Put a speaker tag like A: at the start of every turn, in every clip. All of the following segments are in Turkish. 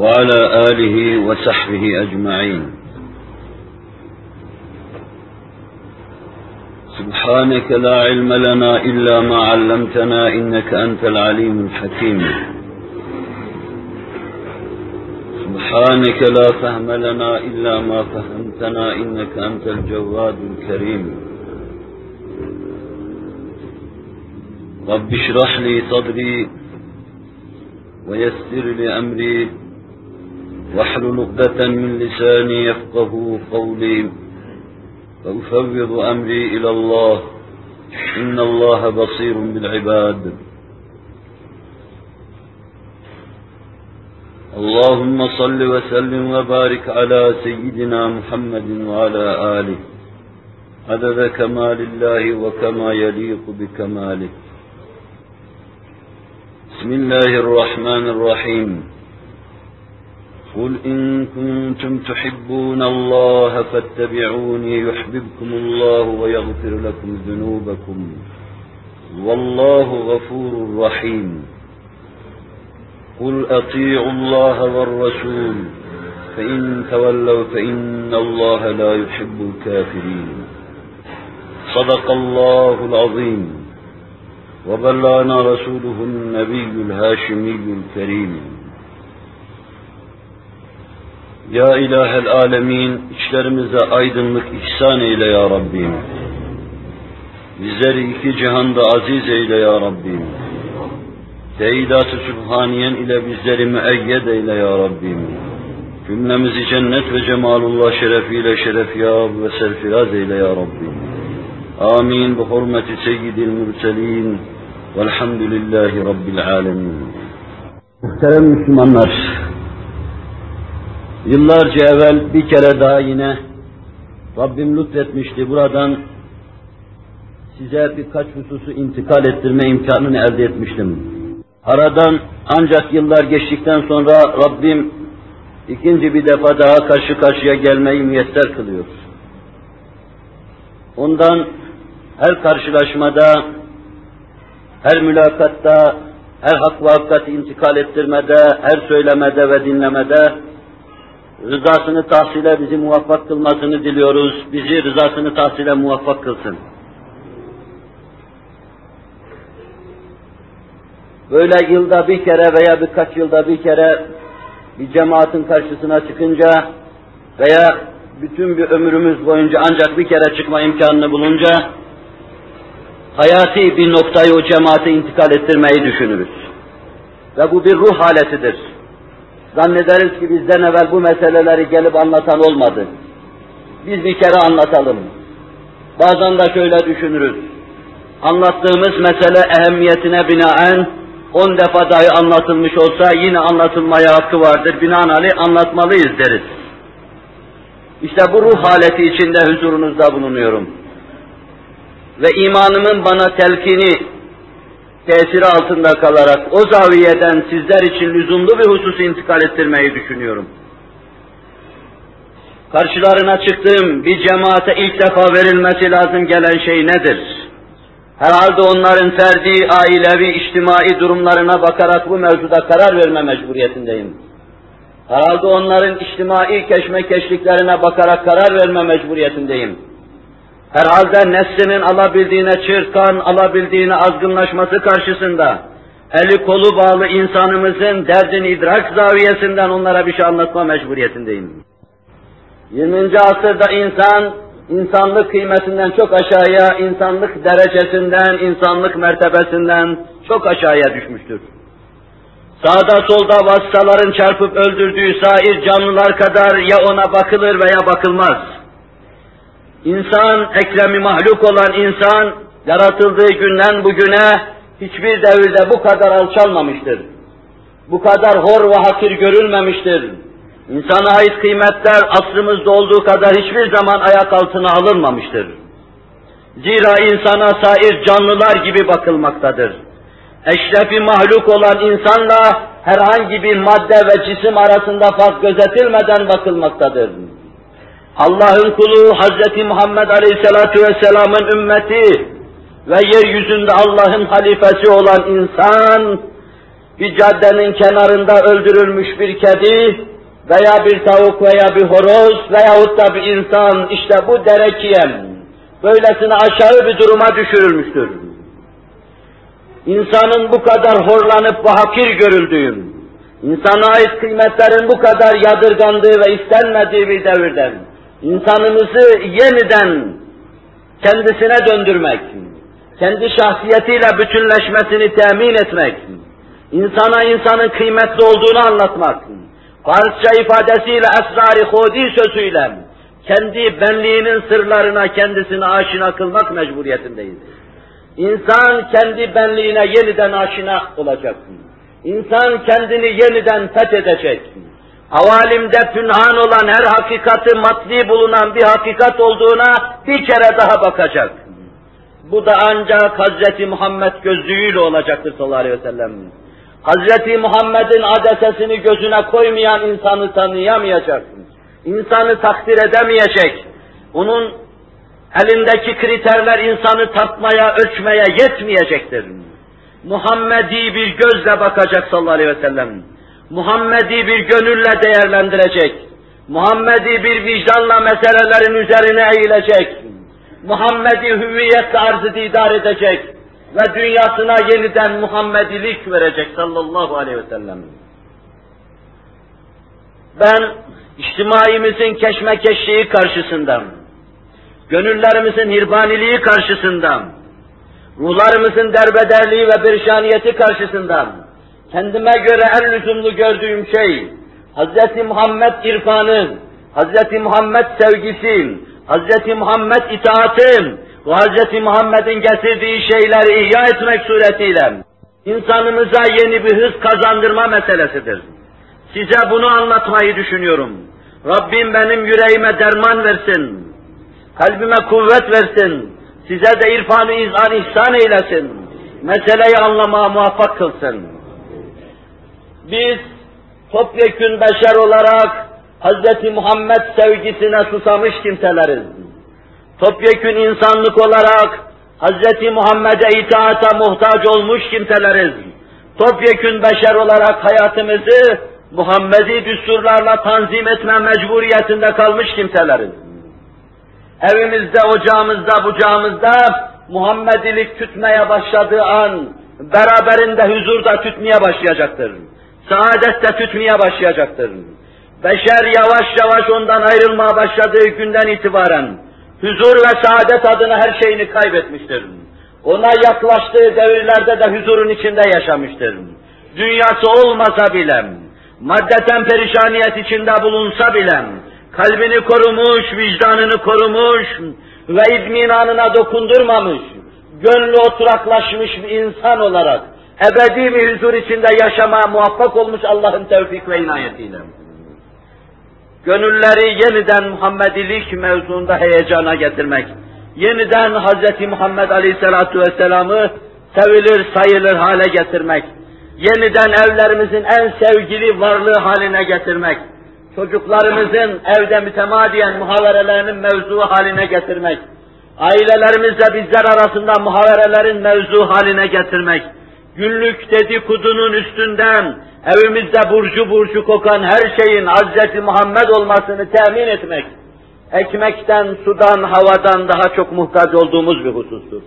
A: وعلى آله وصحبه أجمعين. سبحانك لا علم لنا إلا ما علمتنا إنك أنت العليم الحكيم. سبحانك لا فهم لنا إلا ما فهمتنا إنك أنت الجواد الكريم. رب اشرح لي صدري ويسر لي أمري واحلل عقدة من لساني يفقه قولي. وأفوض أمري إلى الله. إن الله بصير بالعباد. اللهم صل وسلم وبارك على سيدنا محمد وعلى آله. عدد كمال الله وكما يليق بكماله. بسم الله الرحمن الرحيم. قل إن كنتم تحبون الله فاتبعوني يحببكم الله ويغفر لكم ذنوبكم. والله غفور رحيم. قل أطيعوا الله والرسول فإن تولوا فإن الله لا يحب الكافرين. صدق الله العظيم. وبلغنا رسوله النبي الهاشمي الكريم. Ya ilahel alemin, içlerimize aydınlık ihsan eyle ya Rabbim. Bizleri iki cihanda aziz eyle ya Rabbim. Teyidat-ı Sübhaniyen ile bizleri müeyyed eyle ya Rabbim. Cümlemizi cennet ve cemalullah şerefiyle şerefyab ve serfiraz eyle ya Rabbim. Amin. Bu hurmeti seyyidil mürselin. Velhamdülillahi Rabbil alemin. Muhterem Müslümanlar, Yıllarca evvel bir kere daha yine Rabbim lütfetmişti buradan size birkaç hususu intikal ettirme imkanını elde etmiştim. Aradan ancak yıllar geçtikten sonra Rabbim ikinci bir defa daha karşı karşıya gelmeyi müyesser kılıyor. Ondan her karşılaşmada, her mülakatta, her hak ve hakikati intikal ettirmede, her söylemede ve dinlemede rızasını tahsile bizi muvaffak kılmasını diliyoruz. Bizi rızasını tahsile muvaffak kılsın. Böyle yılda bir kere veya birkaç yılda bir kere bir cemaatin karşısına çıkınca veya bütün bir ömrümüz boyunca ancak bir kere çıkma imkanını bulunca hayati bir noktayı o cemaate intikal ettirmeyi düşünürüz. Ve bu bir ruh haletidir. Zannederiz ki bizden evvel bu meseleleri gelip anlatan olmadı. Biz bir kere anlatalım. Bazen de şöyle düşünürüz. Anlattığımız mesele ehemmiyetine binaen on defa dahi anlatılmış olsa yine anlatılmaya hakkı vardır. Binaenaleyh anlatmalıyız deriz. İşte bu ruh haleti içinde huzurunuzda bulunuyorum. Ve imanımın bana telkini tesiri altında kalarak o zaviyeden sizler için lüzumlu bir hususu intikal ettirmeyi düşünüyorum. Karşılarına çıktığım bir cemaate ilk defa verilmesi lazım gelen şey nedir? Herhalde onların ferdi, ailevi, içtimai durumlarına bakarak bu mevzuda karar verme mecburiyetindeyim. Herhalde onların içtimai keşmekeşliklerine bakarak karar verme mecburiyetindeyim herhalde neslinin alabildiğine çırkan, alabildiğine azgınlaşması karşısında eli kolu bağlı insanımızın derdini idrak zaviyesinden onlara bir şey anlatma mecburiyetindeyim. 20. asırda insan, insanlık kıymetinden çok aşağıya, insanlık derecesinden, insanlık mertebesinden çok aşağıya düşmüştür. Sağda solda vasıtaların çarpıp öldürdüğü sair canlılar kadar ya ona bakılır veya bakılmaz İnsan, ekremi mahluk olan insan, yaratıldığı günden bugüne hiçbir devirde bu kadar alçalmamıştır. bu kadar hor ve hakir görülmemiştir. İnsana ait kıymetler asrımızda olduğu kadar hiçbir zaman ayak altına alınmamıştır. Zira insana sair canlılar gibi bakılmaktadır. Eşrefi mahluk olan insanla herhangi bir madde ve cisim arasında fark gözetilmeden bakılmaktadır. Allah'ın kulu Hz. Muhammed Aleyhisselatü Vesselam'ın ümmeti ve yeryüzünde Allah'ın halifesi olan insan, bir caddenin kenarında öldürülmüş bir kedi veya bir tavuk veya bir horoz veyahut da bir insan işte bu derekiyem böylesine aşağı bir duruma düşürülmüştür. İnsanın bu kadar horlanıp ve hakir görüldüğüm, insana ait kıymetlerin bu kadar yadırgandığı ve istenmediği bir devirden, insanımızı yeniden kendisine döndürmek, kendi şahsiyetiyle bütünleşmesini temin etmek, insana insanın kıymetli olduğunu anlatmak, Farsça ifadesiyle esrar-ı hudi sözüyle kendi benliğinin sırlarına kendisini aşina kılmak mecburiyetindeyiz. İnsan kendi benliğine yeniden aşina olacak. İnsan kendini yeniden fethedecek. Havalimde pünhan olan her hakikati matli bulunan bir hakikat olduğuna bir kere daha bakacak. Bu da ancak Hz. Muhammed gözlüğüyle olacaktır sallallahu aleyhi ve sellem. Hz. Muhammed'in adesesini gözüne koymayan insanı tanıyamayacak. İnsanı takdir edemeyecek. Onun elindeki kriterler insanı tartmaya, ölçmeye yetmeyecektir. Muhammedi bir gözle bakacak sallallahu aleyhi ve sellem. Muhammedi bir gönülle değerlendirecek. Muhammedi bir vicdanla meselelerin üzerine eğilecek. Muhammedi hüviyet arzı idare edecek ve dünyasına yeniden Muhammedilik verecek sallallahu aleyhi ve sellem. Ben içtimaimizin keşmekeşliği karşısında, gönüllerimizin hirbaniliği karşısında, ruhlarımızın derbederliği ve perişaniyeti karşısında, kendime göre en lüzumlu gördüğüm şey, Hz. Muhammed irfanı, Hz. Muhammed sevgisi, Hz. Muhammed itaati ve Hz. Muhammed'in getirdiği şeyleri ihya etmek suretiyle insanımıza yeni bir hız kazandırma meselesidir. Size bunu anlatmayı düşünüyorum. Rabbim benim yüreğime derman versin. Kalbime kuvvet versin. Size de irfanı izan ihsan eylesin. Meseleyi anlamaya muvaffak kılsın. Biz topyekün beşer olarak Hz. Muhammed sevgisine susamış kimseleriz. Topyekün insanlık olarak Hz. Muhammed'e itaata muhtaç olmuş kimseleriz. Topyekün beşer olarak hayatımızı Muhammedi düsturlarla tanzim etme mecburiyetinde kalmış kimseleriz. Evimizde, ocağımızda, bucağımızda Muhammedilik tütmeye başladığı an beraberinde huzur da tütmeye başlayacaktır. Saadet de tütmeye başlayacaktır. Beşer yavaş yavaş ondan ayrılmaya başladığı günden itibaren huzur ve saadet adına her şeyini kaybetmiştir. Ona yaklaştığı devirlerde de huzurun içinde yaşamıştır. Dünyası olmasa bile, maddeten perişaniyet içinde bulunsa bile, kalbini korumuş, vicdanını korumuş ve idminanına dokundurmamış, gönlü oturaklaşmış bir insan olarak ebedi bir huzur içinde yaşamaya muvaffak olmuş Allah'ın tevfik ve inayetiyle. Gönülleri yeniden Muhammedilik mevzuunda heyecana getirmek, yeniden Hz. Muhammed Aleyhisselatü Vesselam'ı sevilir sayılır hale getirmek, yeniden evlerimizin en sevgili varlığı haline getirmek, çocuklarımızın evde mütemadiyen muhaverelerinin mevzu haline getirmek, ailelerimizle bizler arasında muhaverelerin mevzu haline getirmek, günlük dedikodunun üstünden evimizde burcu burcu kokan her şeyin Hz. Muhammed olmasını temin etmek, ekmekten, sudan, havadan daha çok muhtaç olduğumuz bir husustur.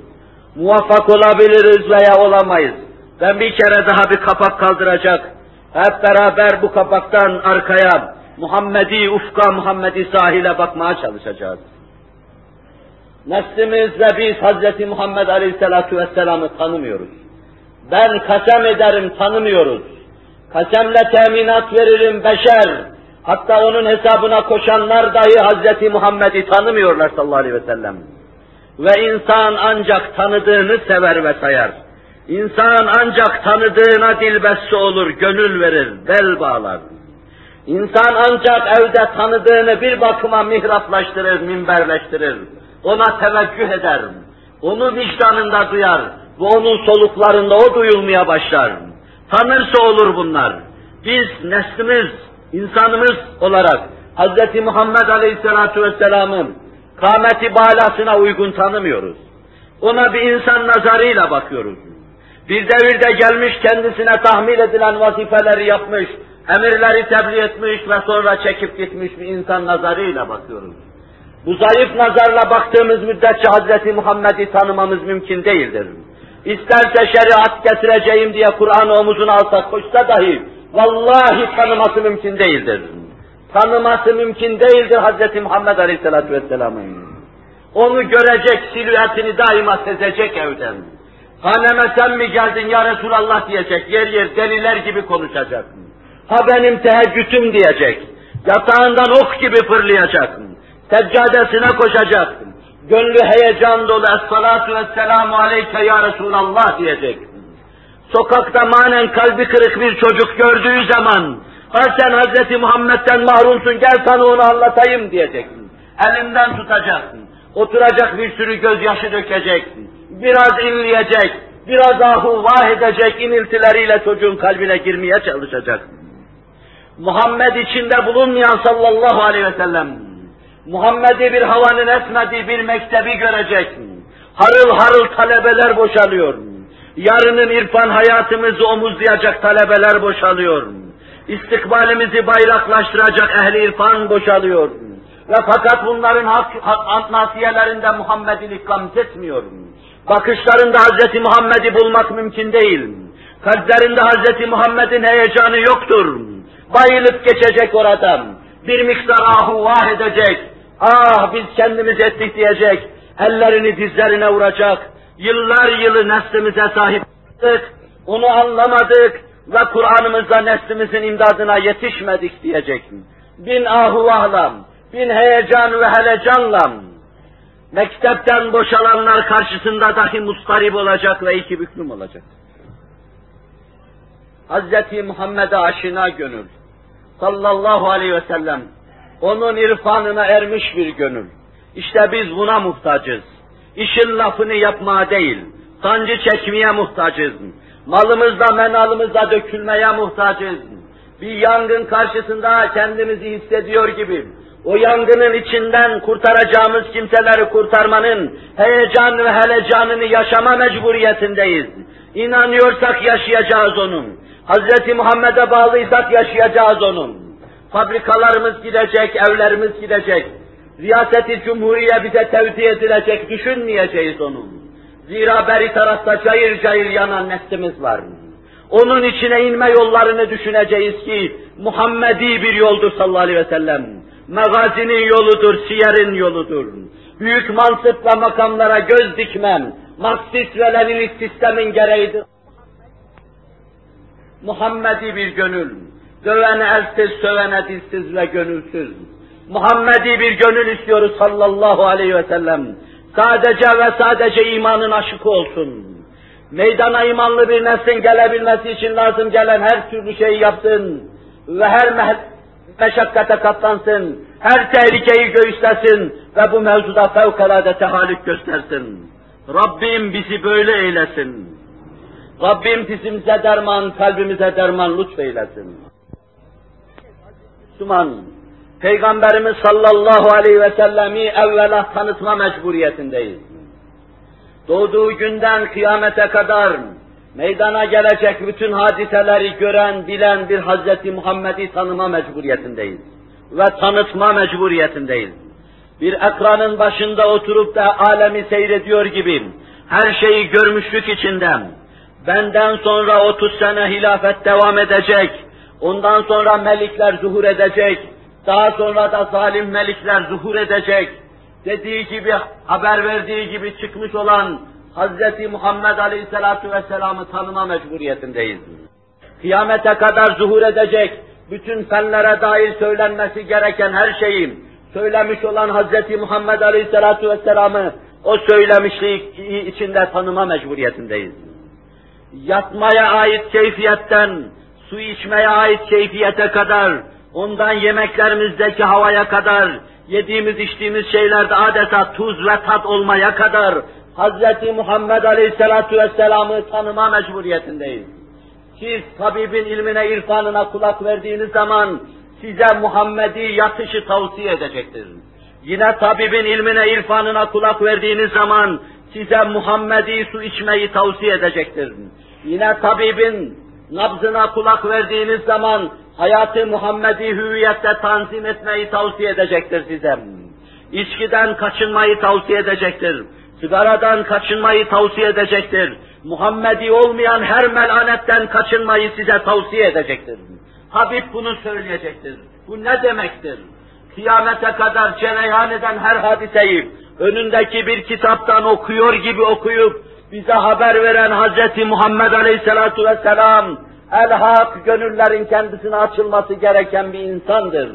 A: Muvaffak olabiliriz veya olamayız. Ben bir kere daha bir kapak kaldıracak, hep beraber bu kapaktan arkaya Muhammedi ufka, Muhammedi sahile bakmaya çalışacağız. Neslimizle biz Hz. Muhammed Aleyhisselatü Vesselam'ı tanımıyoruz. Ben kasem ederim tanımıyoruz. Kasemle teminat veririm beşer. Hatta onun hesabına koşanlar dahi Hz. Muhammed'i tanımıyorlar sallallahu aleyhi ve sellem. Ve insan ancak tanıdığını sever ve sayar. İnsan ancak tanıdığına dilbesse olur, gönül verir, bel bağlar. İnsan ancak evde tanıdığını bir bakıma mihraplaştırır, minberleştirir. Ona teveccüh eder. Onu vicdanında duyar. Bu onun soluklarında o duyulmaya başlar. Tanırsa olur bunlar. Biz neslimiz, insanımız olarak Hz. Muhammed Aleyhisselatü Vesselam'ın kâmeti balasına uygun tanımıyoruz. Ona bir insan nazarıyla bakıyoruz. Bir devirde gelmiş kendisine tahmil edilen vazifeleri yapmış, emirleri tebliğ etmiş ve sonra çekip gitmiş bir insan nazarıyla bakıyoruz. Bu zayıf nazarla baktığımız müddetçe Hz. Muhammed'i tanımamız mümkün değildir. İsterse şeriat getireceğim diye Kur'an'ı omuzuna alsa koşsa dahi vallahi tanıması mümkün değildir. Tanıması mümkün değildir Hz. Muhammed Aleyhisselatü Vesselam'ın. Onu görecek, silüetini daima sezecek evden. Haneme sen mi geldin ya Resulallah diyecek, yer yer deliler gibi konuşacak. Ha benim teheccüdüm diyecek, yatağından ok gibi fırlayacak. Seccadesine koşacak. Gönlü heyecan dolu, Es-salatu vesselamu aleyke ya Resulallah diyecek. Sokakta manen kalbi kırık bir çocuk gördüğü zaman, ha sen Hz. Muhammed'den mahrumsun, gel sana onu anlatayım diyecek. Elinden tutacaksın. Oturacak bir sürü gözyaşı dökecek. Biraz inleyecek. Biraz ahu vah edecek iniltileriyle çocuğun kalbine girmeye çalışacak. Muhammed içinde bulunmayan sallallahu aleyhi ve sellem, Muhammed'i bir havanın esmediği bir mektebi görecek. Harıl harıl talebeler boşalıyor. Yarının irfan hayatımızı omuzlayacak talebeler boşalıyor. İstikbalimizi bayraklaştıracak ehli irfan boşalıyor. Ve fakat bunların hak, hak nasiyelerinde Muhammed'i ikamet etmiyor. Bakışlarında Hz. Muhammed'i bulmak mümkün değil. Kalplerinde Hz. Muhammed'in heyecanı yoktur. Bayılıp geçecek oradan. Bir miktar ahu vah edecek. Ah biz kendimiz ettik diyecek. Ellerini dizlerine vuracak. Yıllar yılı neslimize sahip olduk. Onu anlamadık ve Kur'an'ımızda neslimizin imdadına yetişmedik diyecek. Bin ahu vahlam, bin heyecan ve helecanla mektepten boşalanlar karşısında dahi mustarip olacak ve iki büklüm olacak. Hz. Muhammed'e aşina gönül sallallahu aleyhi ve sellem onun irfanına ermiş bir gönül. İşte biz buna muhtacız. İşin lafını yapmaya değil, sancı çekmeye muhtacız. Malımızda, menalımızda dökülmeye muhtacız. Bir yangın karşısında kendimizi hissediyor gibi, o yangının içinden kurtaracağımız kimseleri kurtarmanın heyecan ve helecanını yaşama mecburiyetindeyiz. İnanıyorsak yaşayacağız onun. Hz. Muhammed'e bağlıysak yaşayacağız onun. Fabrikalarımız gidecek, evlerimiz gidecek. Riyaseti Cumhuriye bize tevdi edilecek, düşünmeyeceğiz onun. Zira beri tarafta cayır cayır yanan neslimiz var. Onun içine inme yollarını düşüneceğiz ki Muhammedi bir yoldur sallallahu aleyhi ve sellem. Megazinin yoludur, siyerin yoludur. Büyük mansıp ve makamlara göz dikmem, Marksist ve Leninist sistemin gereğidir. Muhammedi bir gönül, dövene elsiz, sövene dilsiz ve gönülsüz. Muhammedi bir gönül istiyoruz sallallahu aleyhi ve sellem. Sadece ve sadece imanın aşıkı olsun. Meydana imanlı bir neslin gelebilmesi için lazım gelen her türlü şeyi yapsın ve her meşakkate katlansın, her tehlikeyi göğüslesin ve bu mevzuda fevkalade tehallük göstersin. Rabbim bizi böyle eylesin. Rabbim dizimize derman, kalbimize derman lütfeylesin. Müslüman, Peygamberimiz sallallahu aleyhi ve sellemi evvela tanıtma mecburiyetindeyiz. Doğduğu günden kıyamete kadar meydana gelecek bütün hadiseleri gören, bilen bir Hazreti Muhammed'i tanıma mecburiyetindeyiz. Ve tanıtma mecburiyetindeyiz. Bir ekranın başında oturup da alemi seyrediyor gibi her şeyi görmüşlük içinden, benden sonra 30 sene hilafet devam edecek, ondan sonra melikler zuhur edecek, daha sonra da zalim melikler zuhur edecek, dediği gibi, haber verdiği gibi çıkmış olan Hz. Muhammed Aleyhisselatü Vesselam'ı tanıma mecburiyetindeyiz. Kıyamete kadar zuhur edecek, bütün fenlere dair söylenmesi gereken her şeyi söylemiş olan Hz. Muhammed Aleyhisselatü Vesselam'ı o söylemişliği içinde tanıma mecburiyetindeyiz. yatmaya ait keyfiyetten, su içmeye ait keyfiyete kadar, ondan yemeklerimizdeki havaya kadar, yediğimiz içtiğimiz şeylerde adeta tuz ve tat olmaya kadar Hz. Muhammed Aleyhisselatü Vesselam'ı tanıma mecburiyetindeyiz. Siz tabibin ilmine, irfanına kulak verdiğiniz zaman size Muhammed'i yatışı tavsiye edecektir. Yine tabibin ilmine, irfanına kulak verdiğiniz zaman size Muhammed'i su içmeyi tavsiye edecektir. Yine tabibin nabzına kulak verdiğiniz zaman hayatı Muhammed'i hüviyette tanzim etmeyi tavsiye edecektir size. İçkiden kaçınmayı tavsiye edecektir. Sigaradan kaçınmayı tavsiye edecektir. Muhammedi olmayan her melanetten kaçınmayı size tavsiye edecektir. Habib bunu söyleyecektir. Bu ne demektir? Kıyamete kadar cereyan eden her hadiseyi önündeki bir kitaptan okuyor gibi okuyup bize haber veren Hz. Muhammed Aleyhisselatu Vesselam el-hak gönüllerin kendisine açılması gereken bir insandır.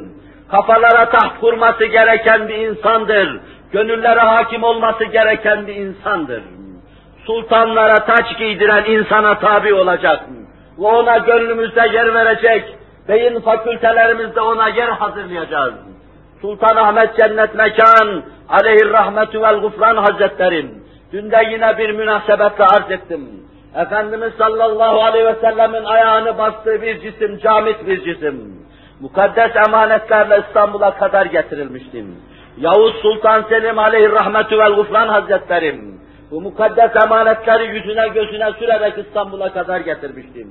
A: Kafalara taht kurması gereken bir insandır. Gönüllere hakim olması gereken bir insandır. Sultanlara taç giydiren insana tabi olacak. Ve ona gönlümüzde yer verecek. Beyin fakültelerimizde ona yer hazırlayacağız. Sultan Ahmet Cennet Mekan, aleyhir rahmetü vel gufran hazretlerim. Dün de yine bir münasebetle arz ettim. Efendimiz sallallahu aleyhi ve sellemin ayağını bastığı bir cisim, camit bir cisim. Mukaddes emanetlerle İstanbul'a kadar getirilmiştim. Yavuz Sultan Selim aleyhir rahmetü vel gufran hazretlerim. Bu mukaddes emanetleri yüzüne gözüne sürerek İstanbul'a kadar getirmiştim.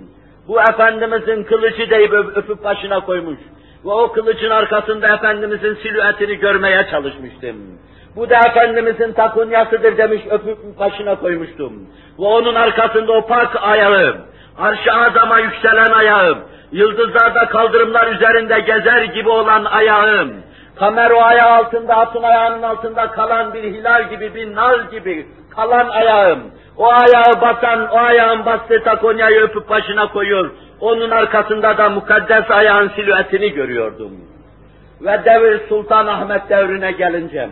A: Bu Efendimizin kılıcı deyip öpüp başına koymuş. Ve o kılıcın arkasında Efendimizin silüetini görmeye çalışmıştım. Bu da Efendimizin takunyasıdır demiş öpüp başına koymuştum. Ve onun arkasında o pak ayağı, arş-ı azama yükselen ayağım, yıldızlarda kaldırımlar üzerinde gezer gibi olan ayağım, kamer o ayağı altında, atın ayağının altında kalan bir hilal gibi, bir nar gibi kalan ayağım, o ayağı basan, o ayağın bastığı takonyayı öpüp başına koyuyor, onun arkasında da mukaddes ayağın silüetini görüyordum. Ve devir Sultan Ahmet devrine gelince,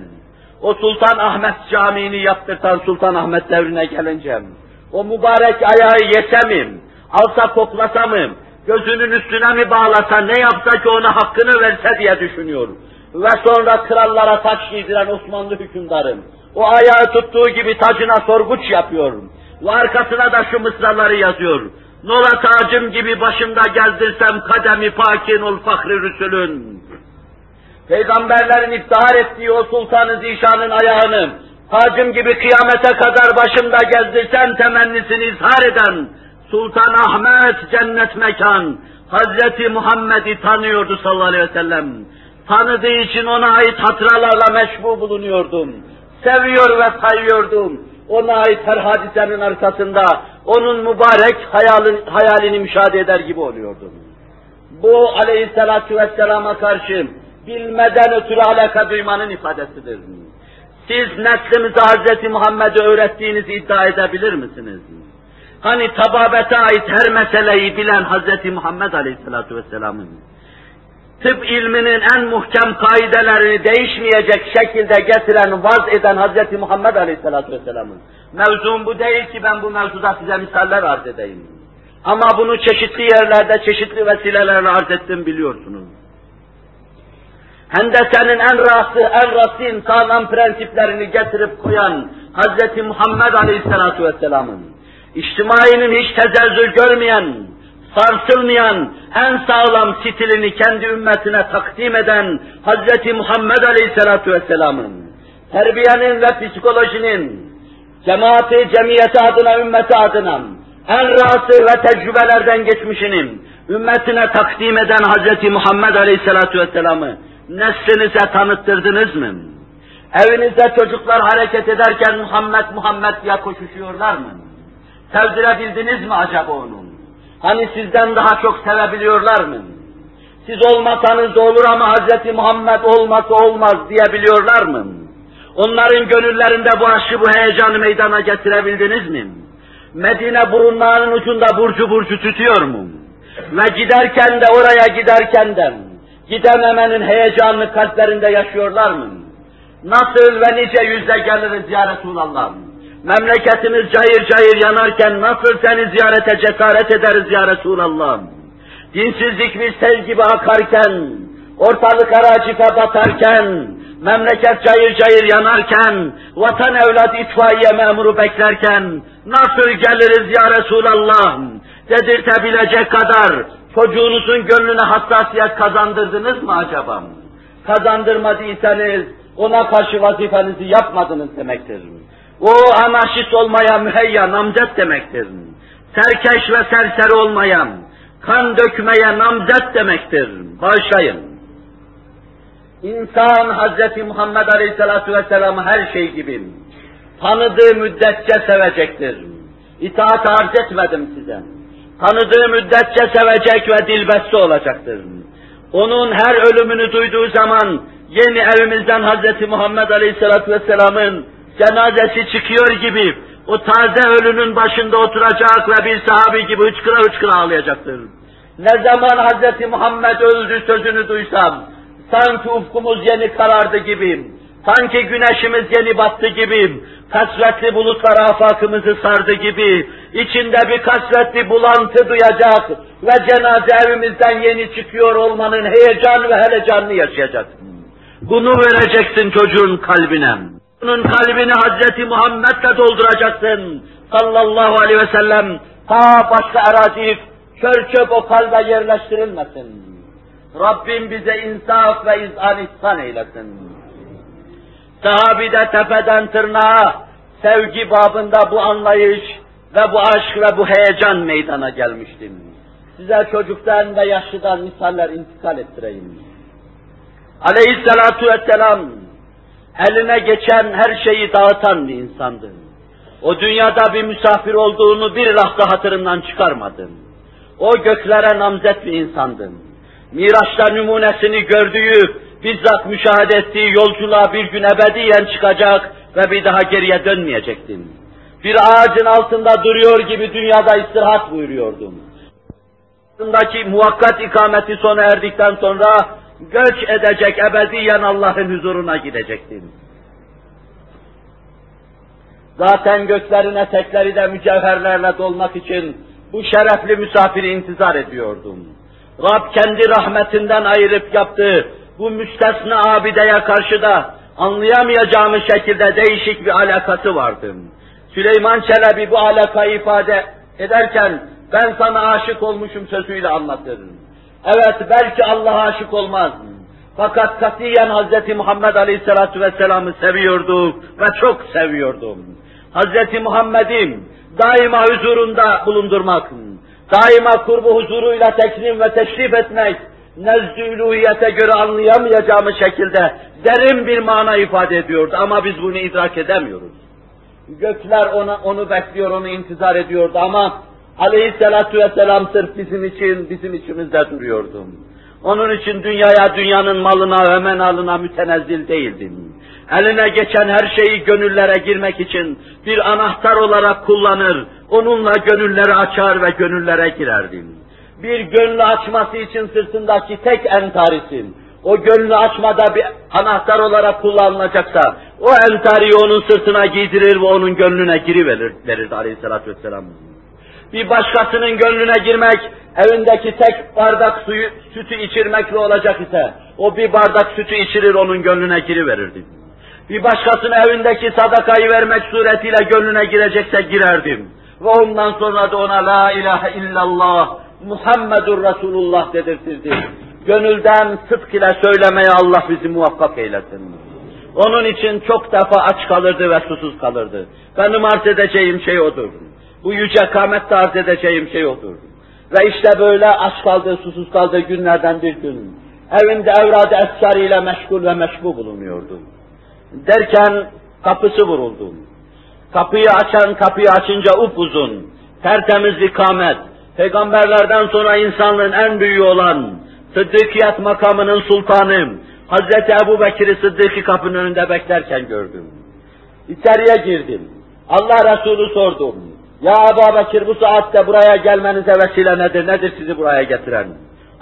A: o Sultan Ahmet Camii'ni yaptırtan Sultan Ahmet devrine gelince, o mübarek ayağı yesemim, alsa koklasa mı, gözünün üstüne mi bağlasa, ne yapsa ki ona hakkını verse diye düşünüyor. Ve sonra krallara taç giydiren Osmanlı hükümdarım, o ayağı tuttuğu gibi tacına sorguç yapıyor. Ve arkasına da şu mısraları yazıyor. Nola tacım gibi başımda gezdirsem kademi pakin ol fahri rüsülün. Peygamberlerin iftihar ettiği o sultanı zişanın ayağını, tacım gibi kıyamete kadar başımda gezdirsem temennisini izhar eden, Sultan Ahmet cennet mekan, Hazreti Muhammed'i tanıyordu sallallahu aleyhi ve sellem. Tanıdığı için ona ait hatıralarla meşbu bulunuyordum. Seviyor ve sayıyordum. Ona ait her hadisenin arkasında onun mübarek hayalin, hayalini müşahede eder gibi oluyordum. Bu aleyhissalatu vesselama karşı bilmeden ötürü alaka duymanın ifadesidir. Siz neslimize Hz. Muhammed'i öğrettiğinizi iddia edebilir misiniz? Hani tababete ait her meseleyi bilen Hz. Muhammed Aleyhisselatü Vesselam'ın tıp ilminin en muhkem kaidelerini değişmeyecek şekilde getiren, vaz eden Hz. Muhammed Aleyhisselatü Vesselam'ın. Mevzum bu değil ki ben bu mevzuda size misaller arz edeyim. Ama bunu çeşitli yerlerde, çeşitli vesilelerle arz ettim biliyorsunuz. Hendesenin en rası, en rasin sağlam prensiplerini getirip koyan Hz. Muhammed Aleyhisselatü Vesselam'ın, içtimainin hiç tezezzül görmeyen, sarsılmayan, en sağlam stilini kendi ümmetine takdim eden Hz. Muhammed Aleyhisselatü Vesselam'ın, terbiyenin ve psikolojinin, cemaati, cemiyeti adına, ümmeti adına, en rası ve tecrübelerden geçmişinin, ümmetine takdim eden Hz. Muhammed Aleyhisselatü Vesselam'ı, neslinize tanıttırdınız mı? Evinizde çocuklar hareket ederken Muhammed Muhammed diye koşuşuyorlar mı? Sevdirebildiniz mi acaba onu? Hani sizden daha çok sevebiliyorlar mı? Siz olmasanız da olur ama Hz. Muhammed olmasa olmaz diyebiliyorlar mı? Onların gönüllerinde bu aşı, bu heyecanı meydana getirebildiniz mi? Medine burunlarının ucunda burcu burcu tutuyor mu? Ve giderken de oraya giderken de gidememenin heyecanını kalplerinde yaşıyorlar mı? Nasıl ve nice yüzle geliriz ya Resulallah? Memleketimiz cayır cayır yanarken nasıl seni ziyarete cesaret ederiz ya Resulallah? Dinsizlik bir sel gibi akarken, ortalık aracife batarken, memleket cayır cayır yanarken, vatan evlat itfaiye memuru beklerken, nasıl geliriz ya Resulallah? Dedirtebilecek kadar çocuğunuzun gönlüne hassasiyet kazandırdınız mı acaba? Kazandırmadıysanız ona karşı vazifenizi yapmadınız demektir. O anarşist olmaya müheyya namzet demektir. Serkeş ve serseri olmayan, kan dökmeye namzet demektir. Bağışlayın. İnsan Hz. Muhammed Aleyhisselatü Vesselam'ı her şey gibi tanıdığı müddetçe sevecektir. İtaat arz etmedim size. Tanıdığı müddetçe sevecek ve dilbeste olacaktır. Onun her ölümünü duyduğu zaman yeni evimizden Hz. Muhammed Aleyhisselatü Vesselam'ın cenazesi çıkıyor gibi o taze ölünün başında oturacak ve bir sahabi gibi hıçkıra hıçkıra ağlayacaktır. Ne zaman Hz. Muhammed öldü sözünü duysam, sanki ufkumuz yeni karardı gibi, sanki güneşimiz yeni battı gibi, kasvetli bulutlar afakımızı sardı gibi, içinde bir kasvetli bulantı duyacak ve cenaze evimizden yeni çıkıyor olmanın heyecan ve helecanını yaşayacaksın. Bunu vereceksin çocuğun kalbine. Bunun kalbini Hazreti Muhammed'le dolduracaksın. Sallallahu aleyhi ve sellem. Ta başka arazi kör çöp o kalbe yerleştirilmesin. Rabbim bize insaf ve izan ihsan eylesin. Sahabide tepeden tırnağa sevgi babında bu anlayış ve bu aşk ve bu heyecan meydana gelmiştim. Size çocuktan ve yaşlıdan misaller intikal ettireyim. Aleyhissalatu vesselam eline geçen her şeyi dağıtan bir insandı. O dünyada bir misafir olduğunu bir lahza hatırından çıkarmadım. O göklere namzet bir insandı. Miraç'ta numunesini gördüğü, bizzat müşahede ettiği yolculuğa bir gün ebediyen çıkacak ve bir daha geriye dönmeyecektim. Bir ağacın altında duruyor gibi dünyada istirahat buyuruyordum. Altındaki muvakkat ikameti sona erdikten sonra göç edecek ebediyen Allah'ın huzuruna gidecektim. Zaten göklerin etekleri de mücevherlerle dolmak için bu şerefli misafiri intizar ediyordum. Rab kendi rahmetinden ayırıp yaptığı bu müstesna abideye karşı da anlayamayacağımız şekilde değişik bir alakası vardı. Süleyman Çelebi bu alakayı ifade ederken ben sana aşık olmuşum sözüyle anlatır. Evet belki Allah'a aşık olmaz. Fakat katiyen Hz. Muhammed Aleyhisselatü Vesselam'ı seviyordu ve çok seviyordum. Hz. Muhammed'im daima huzurunda bulundurmak, daima kurbu huzuruyla tekrim ve teşrif etmek, nezd-i göre anlayamayacağımız şekilde derin bir mana ifade ediyordu ama biz bunu idrak edemiyoruz. Gökler ona, onu bekliyor, onu intizar ediyordu ama aleyhissalatu vesselam sırf bizim için, bizim içimizde duruyordu. Onun için dünyaya, dünyanın malına ve menalına mütenezzil değildim. Eline geçen her şeyi gönüllere girmek için bir anahtar olarak kullanır, onunla gönülleri açar ve gönüllere girerdim. Bir gönlü açması için sırtındaki tek entarisin. O gönlü açmada bir anahtar olarak kullanılacaksa, o entariyi onun sırtına giydirir ve onun gönlüne giriverir, verirdi aleyhissalatü vesselam. Bir başkasının gönlüne girmek, evindeki tek bardak suyu, sütü içirmekle olacak ise, o bir bardak sütü içirir onun gönlüne giriverirdi. Bir başkasının evindeki sadakayı vermek suretiyle gönlüne girecekse girerdim. Ve ondan sonra da ona la ilahe illallah Muhammedur Resulullah dedirtirdi. Gönülden sıdk ile söylemeye Allah bizi muvaffak eylesin. Onun için çok defa aç kalırdı ve susuz kalırdı. Benim arz edeceğim şey odur. Bu yüce kâmette arz edeceğim şey odur. Ve işte böyle aç kaldığı, susuz kaldığı günlerden bir gün evinde evrad-ı esrar ile meşgul ve meşbu bulunuyordu. Derken kapısı vuruldu. Kapıyı açan kapıyı açınca upuzun, tertemiz bir kâmet, peygamberlerden sonra insanlığın en büyüğü olan Sıddıkiyet makamının sultanı Hazreti Ebu Bekir'i Sıddık'ı kapının önünde beklerken gördüm. İçeriye girdim. Allah Resulü sordum. Ya Ebu Bekir bu saatte buraya gelmenize vesile nedir? Nedir sizi buraya getiren?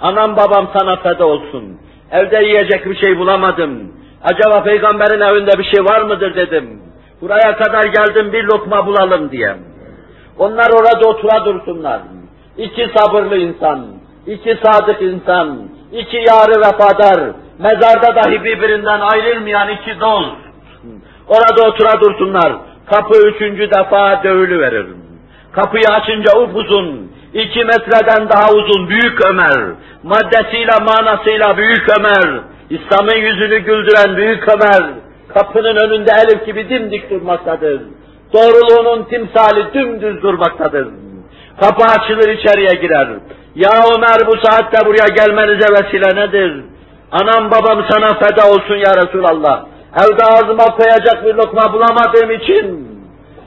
A: Anam babam sana feda olsun. Evde yiyecek bir şey bulamadım. Acaba peygamberin evinde bir şey var mıdır dedim. Buraya kadar geldim bir lokma bulalım diye. Onlar orada otura dursunlar. İki sabırlı insan, iki sadık insan, iki yarı vefadar, mezarda dahi birbirinden ayrılmayan iki dost. Orada otura dursunlar. Kapı üçüncü defa dövülü verir. Kapıyı açınca upuzun, iki metreden daha uzun Büyük Ömer, maddesiyle manasıyla Büyük Ömer, İslam'ın yüzünü güldüren Büyük Ömer, kapının önünde elif gibi dimdik durmaktadır. Doğruluğunun timsali dümdüz durmaktadır. Kapı açılır içeriye girer. Ya Ömer bu saatte buraya gelmenize vesile nedir? Anam babam sana feda olsun ya Resulallah. Evde ağzıma koyacak bir lokma bulamadığım için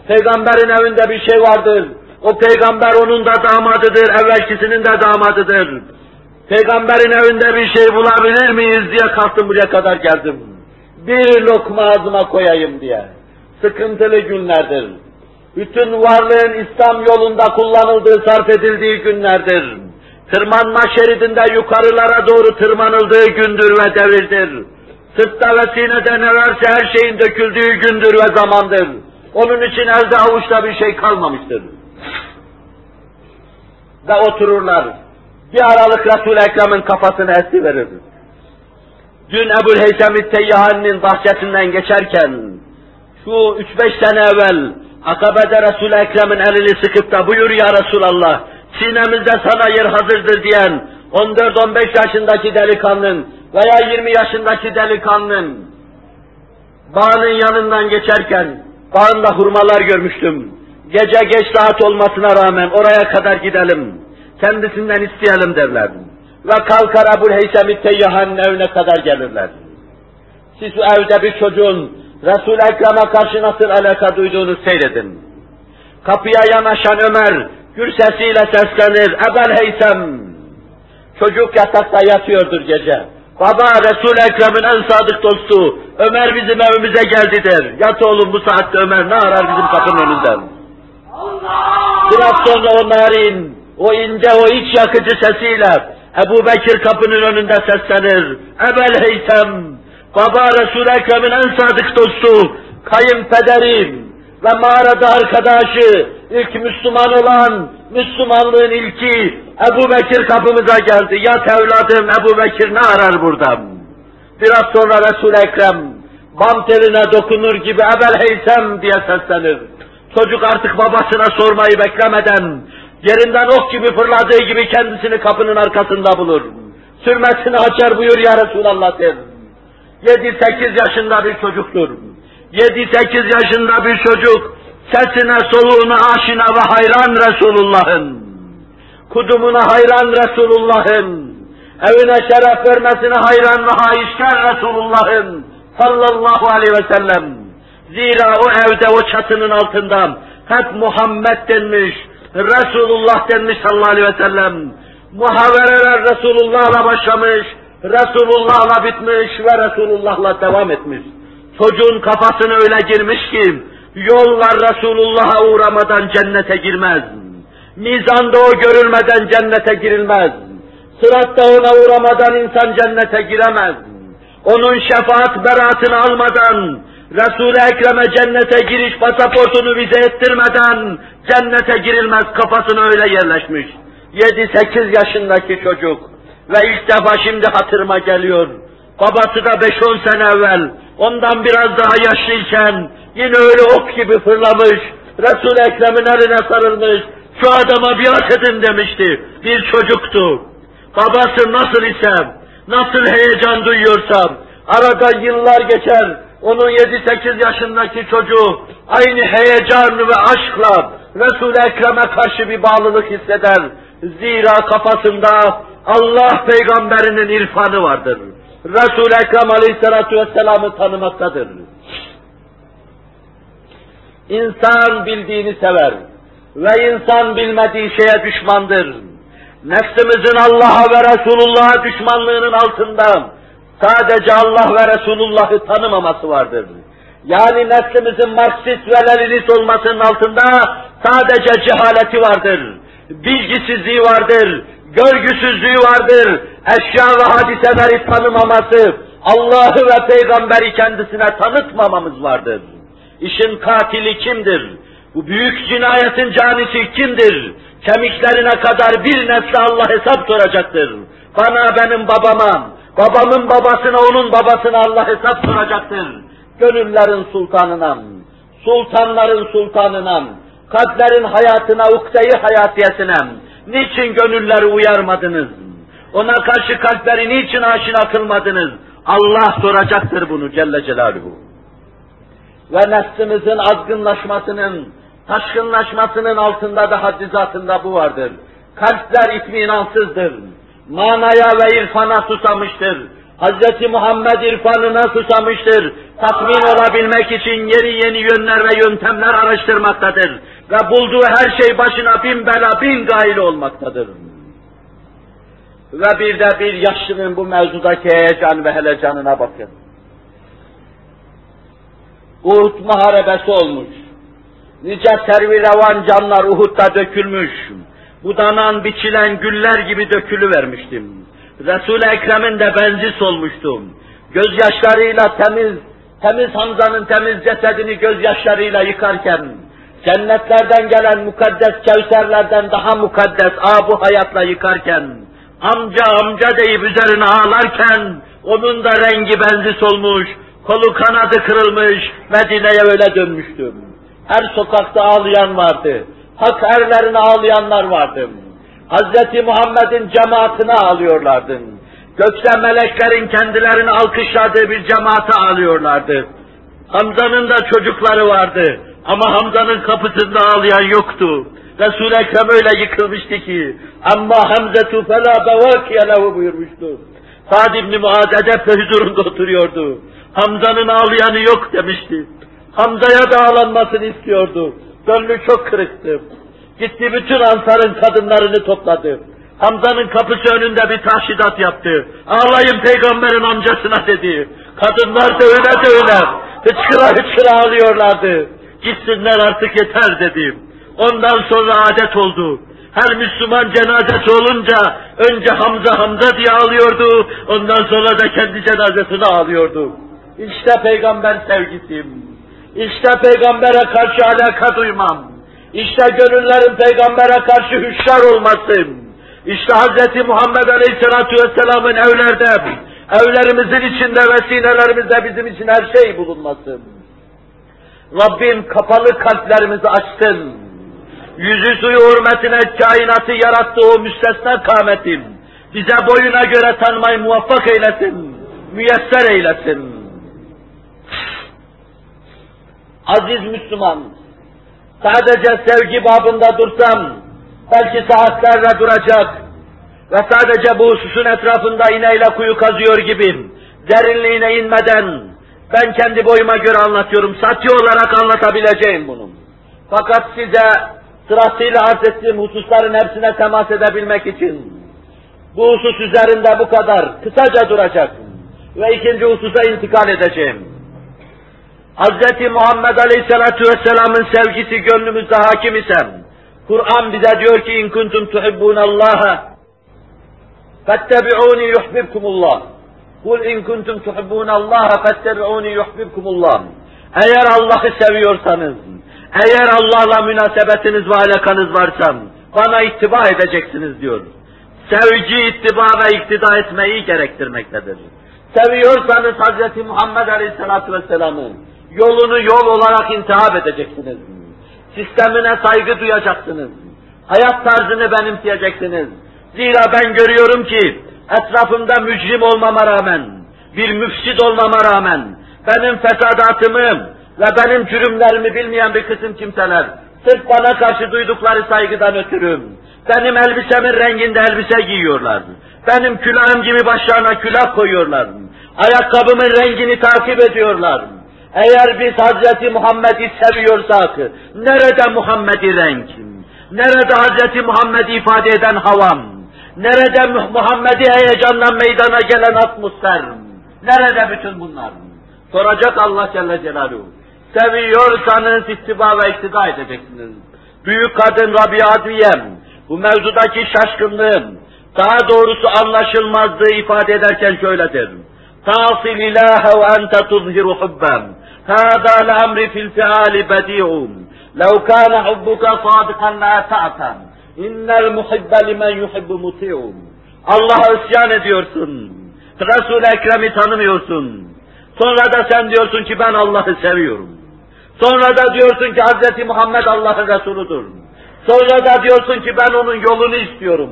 A: peygamberin evinde bir şey vardır. O peygamber onun da damadıdır, evvelkisinin de damadıdır. Peygamberin evinde bir şey bulabilir miyiz diye kalktım buraya kadar geldim. Bir lokma ağzıma koyayım diye. Sıkıntılı günlerdir. Bütün varlığın İslam yolunda kullanıldığı, sarf edildiği günlerdir. Tırmanma şeridinde yukarılara doğru tırmanıldığı gündür ve devirdir. Sırtta ve sinede ne varsa her şeyin döküldüğü gündür ve zamandır. Onun için elde avuçta bir şey kalmamıştır. Ve otururlar. Bir aralık Resul-i Ekrem'in kafasını esti verir. Dün Ebu Heysem-i Teyyahani'nin bahçesinden geçerken, şu üç beş sene evvel Akabe'de Resul-i Ekrem'in elini sıkıp da buyur ya Resulallah, sinemizde sana yer hazırdır diyen 14-15 yaşındaki delikanlının veya 20 yaşındaki delikanlının bağının yanından geçerken bağında hurmalar görmüştüm. Gece geç saat olmasına rağmen oraya kadar gidelim, kendisinden isteyelim derlerdi. Ve kalkar Ebu Heysem-i Teyyahan'ın evine kadar gelirler. Siz evde bir çocuğun Resul-i Ekrem'e karşı nasıl alaka duyduğunu seyredin. Kapıya yanaşan Ömer gür sesiyle seslenir. Ebel Heysem. Çocuk yatakta yatıyordur gece. Baba Resul-i Ekrem'in en sadık dostu. Ömer bizim evimize geldi der. Yat oğlum bu saatte Ömer ne arar bizim kapının önünden. Biraz sonra o narin, o ince, o iç yakıcı sesiyle Ebu Bekir kapının önünde seslenir. Ebel Heysem, Baba Resul-i Ekrem'in en sadık dostu, kayınpederim ve mağarada arkadaşı, ilk Müslüman olan, Müslümanlığın ilki Ebu Bekir kapımıza geldi. Yat evladım Ebu Bekir ne arar burada? Biraz sonra Resul-i Ekrem bam teline dokunur gibi Ebel Heysem diye seslenir. Çocuk artık babasına sormayı beklemeden yerinden ok gibi fırladığı gibi kendisini kapının arkasında bulur. Sürmesini açar buyur ya Resulallah der. 7-8 yaşında bir çocuktur. 7-8 yaşında bir çocuk sesine soluğuna aşina ve hayran Resulullah'ın. Kudumuna hayran Resulullah'ın. Evine şeref vermesine hayran ve haişkar Resulullah'ın. Sallallahu aleyhi ve sellem. Zira o evde o çatının altında hep Muhammed denmiş, Resulullah denmiş sallallahu aleyhi ve sellem. Muhavereler Resulullah'la başlamış, Resulullah'la bitmiş ve Resulullah'la devam etmiş. Çocuğun kafasına öyle girmiş ki, yollar Resulullah'a uğramadan cennete girmez. Mizanda o görülmeden cennete girilmez. Sıratta ona uğramadan insan cennete giremez. Onun şefaat beraatını almadan, Resul-i Ekrem'e cennete giriş pasaportunu vize ettirmeden cennete girilmez kafasına öyle yerleşmiş. 7-8 yaşındaki çocuk ve ilk defa şimdi hatırıma geliyor. Babası da 5-10 sene evvel ondan biraz daha yaşlıyken yine öyle ok gibi fırlamış. Resul-i Ekrem'in eline sarılmış. Şu adama biat edin demişti. Bir çocuktu. Babası nasıl ise, nasıl heyecan duyuyorsam, arada yıllar geçer, onun 7-8 yaşındaki çocuğu aynı heyecan ve aşkla Resul-i Ekrem'e karşı bir bağlılık hisseder. Zira kafasında Allah peygamberinin irfanı vardır. Resul-i Ekrem aleyhissalatu vesselam'ı tanımaktadır. İnsan bildiğini sever ve insan bilmediği şeye düşmandır. Nefsimizin Allah'a ve Resulullah'a düşmanlığının altında sadece Allah ve Resulullah'ı tanımaması vardır. Yani neslimizin Marksist ve Leninist olmasının altında sadece cehaleti vardır. Bilgisizliği vardır, görgüsüzlüğü vardır, eşya ve hadiseleri tanımaması, Allah'ı ve peygamberi kendisine tanıtmamamız vardır. İşin katili kimdir? Bu büyük cinayetin canisi kimdir? Kemiklerine kadar bir nesle Allah hesap soracaktır. Bana, benim babama, babamın babasına, onun babasına Allah hesap soracaktır. Gönüllerin sultanına, sultanların sultanına, kalplerin hayatına, ukdeyi hayatiyesine, niçin gönülleri uyarmadınız? Ona karşı kalpleri niçin aşina kılmadınız? Allah soracaktır bunu Celle Celaluhu. Ve nefsimizin azgınlaşmasının, taşkınlaşmasının altında da haddizatında bu vardır. Kalpler itminansızdır. Manaya ve irfana susamıştır. Hz. Muhammed irfanına susamıştır. Tatmin olabilmek için yeni yeni yönler ve yöntemler araştırmaktadır. Ve bulduğu her şey başına bin bela bin gail olmaktadır. Ve bir de bir yaşlının bu mevzudaki heyecan ve helecanına bakın. Uhud muharebesi olmuş. Nice servilevan canlar Uhud'da dökülmüş. Budanan, biçilen güller gibi dökülü vermiştim. Resul-i Ekrem'in de benzi solmuştum. Gözyaşlarıyla temiz, temiz Hamza'nın temiz cesedini gözyaşlarıyla yıkarken, cennetlerden gelen mukaddes kevserlerden daha mukaddes abu hayatla yıkarken, amca amca deyip üzerine ağlarken, onun da rengi benzi solmuş, kolu kanadı kırılmış, Medine'ye öyle dönmüştüm. Her sokakta ağlayan vardı. Hak erlerine ağlayanlar vardı. Hz. Muhammed'in cemaatine ağlıyorlardı. Gökte meleklerin kendilerini alkışladığı bir cemaate ağlıyorlardı. Hamza'nın da çocukları vardı. Ama Hamza'nın kapısında ağlayan yoktu. Resul-i Ekrem öyle yıkılmıştı ki, amma Hamzetu felâ bevâkiye lehu buyurmuştu. Sa'd ibn Muaz huzurunda oturuyordu. Hamza'nın ağlayanı yok demişti. Hamza'ya da ağlanmasını istiyordu. Gönlü çok kırıktı. Gitti bütün Ansar'ın kadınlarını topladı. Hamza'nın kapısı önünde bir tahşidat yaptı. Ağlayın peygamberin amcasına dedi. Kadınlar de öyle. Hıçkıra hıçkıra ağlıyorlardı. Gitsinler artık yeter dedi. Ondan sonra adet oldu. Her Müslüman cenazesi olunca önce Hamza Hamza diye ağlıyordu. Ondan sonra da kendi cenazesine ağlıyordu. İşte peygamber sevgisim. İşte peygambere karşı alaka duymam. İşte gönüllerin peygambere karşı hüşşar olması. İşte Hz. Muhammed Aleyhisselatü Vesselam'ın evlerde, evlerimizin içinde, vesinelerimizde bizim için her şey bulunması. Rabbim kapalı kalplerimizi açsın. Yüzü suyu hürmetine kainatı yarattığı o müstesna kâmetim. Bize boyuna göre tanımayı muvaffak eylesin. Müyesser eylesin. Aziz Müslüman, sadece sevgi babında dursam, belki saatlerle duracak ve sadece bu hususun etrafında ineyle kuyu kazıyor gibi derinliğine inmeden ben kendi boyuma göre anlatıyorum. Sati olarak anlatabileceğim bunu. Fakat size sırasıyla arz ettiğim hususların hepsine temas edebilmek için bu husus üzerinde bu kadar kısaca duracak ve ikinci hususa intikal edeceğim. Hz. Muhammed Aleyhisselatü Vesselam'ın sevgisi gönlümüzde hakim ise, Kur'an bize diyor ki in kuntum tuhibbunallaha fettebi'uni yuhbibkumullah. Kul in kuntum tuhibbunallaha fettebi'uni yuhbibkumullah. Eğer Allah'ı seviyorsanız, eğer Allah'la münasebetiniz ve alakanız varsa bana ittiba edeceksiniz diyor. Sevgi ittiba ve iktida etmeyi gerektirmektedir. Seviyorsanız Hz. Muhammed Aleyhisselatü Vesselam'ı yolunu yol olarak intihap edeceksiniz. Sistemine saygı duyacaksınız. Hayat tarzını benimseyeceksiniz. Zira ben görüyorum ki etrafımda mücrim olmama rağmen, bir müfsid olmama rağmen, benim fesadatımı ve benim cürümlerimi bilmeyen bir kısım kimseler, sırf bana karşı duydukları saygıdan ötürü, benim elbisemin renginde elbise giyiyorlar. Benim külahım gibi başlarına külah koyuyorlar. Ayakkabımın rengini takip ediyorlar. Eğer biz Hazreti Muhammed'i seviyorsak, nerede Muhammed'i renk? Nerede Hazreti Muhammed'i ifade eden havam? Nerede Muhammed'i heyecanla meydana gelen atmosfer? Nerede bütün bunlar? Soracak Allah Celle Celaluhu. Seviyorsanız ittiba ve iktida edeceksiniz. Büyük kadın Rabia Adviyem, bu mevzudaki şaşkınlığım, daha doğrusu anlaşılmazlığı ifade ederken şöyledir. Tasil ilahe ve ente tuzhiru hubbem. هذا الأمر في الفعال بديع لو كان حبك صادقا لأطعته إن المحب لمن يحب مطيع Allah'a isyan ediyorsun. Resul-i Ekrem'i tanımıyorsun. Sonra da sen diyorsun ki ben Allah'ı seviyorum. Sonra da diyorsun ki Hz. Muhammed Allah'ın Resuludur. Sonra da diyorsun ki ben onun yolunu istiyorum.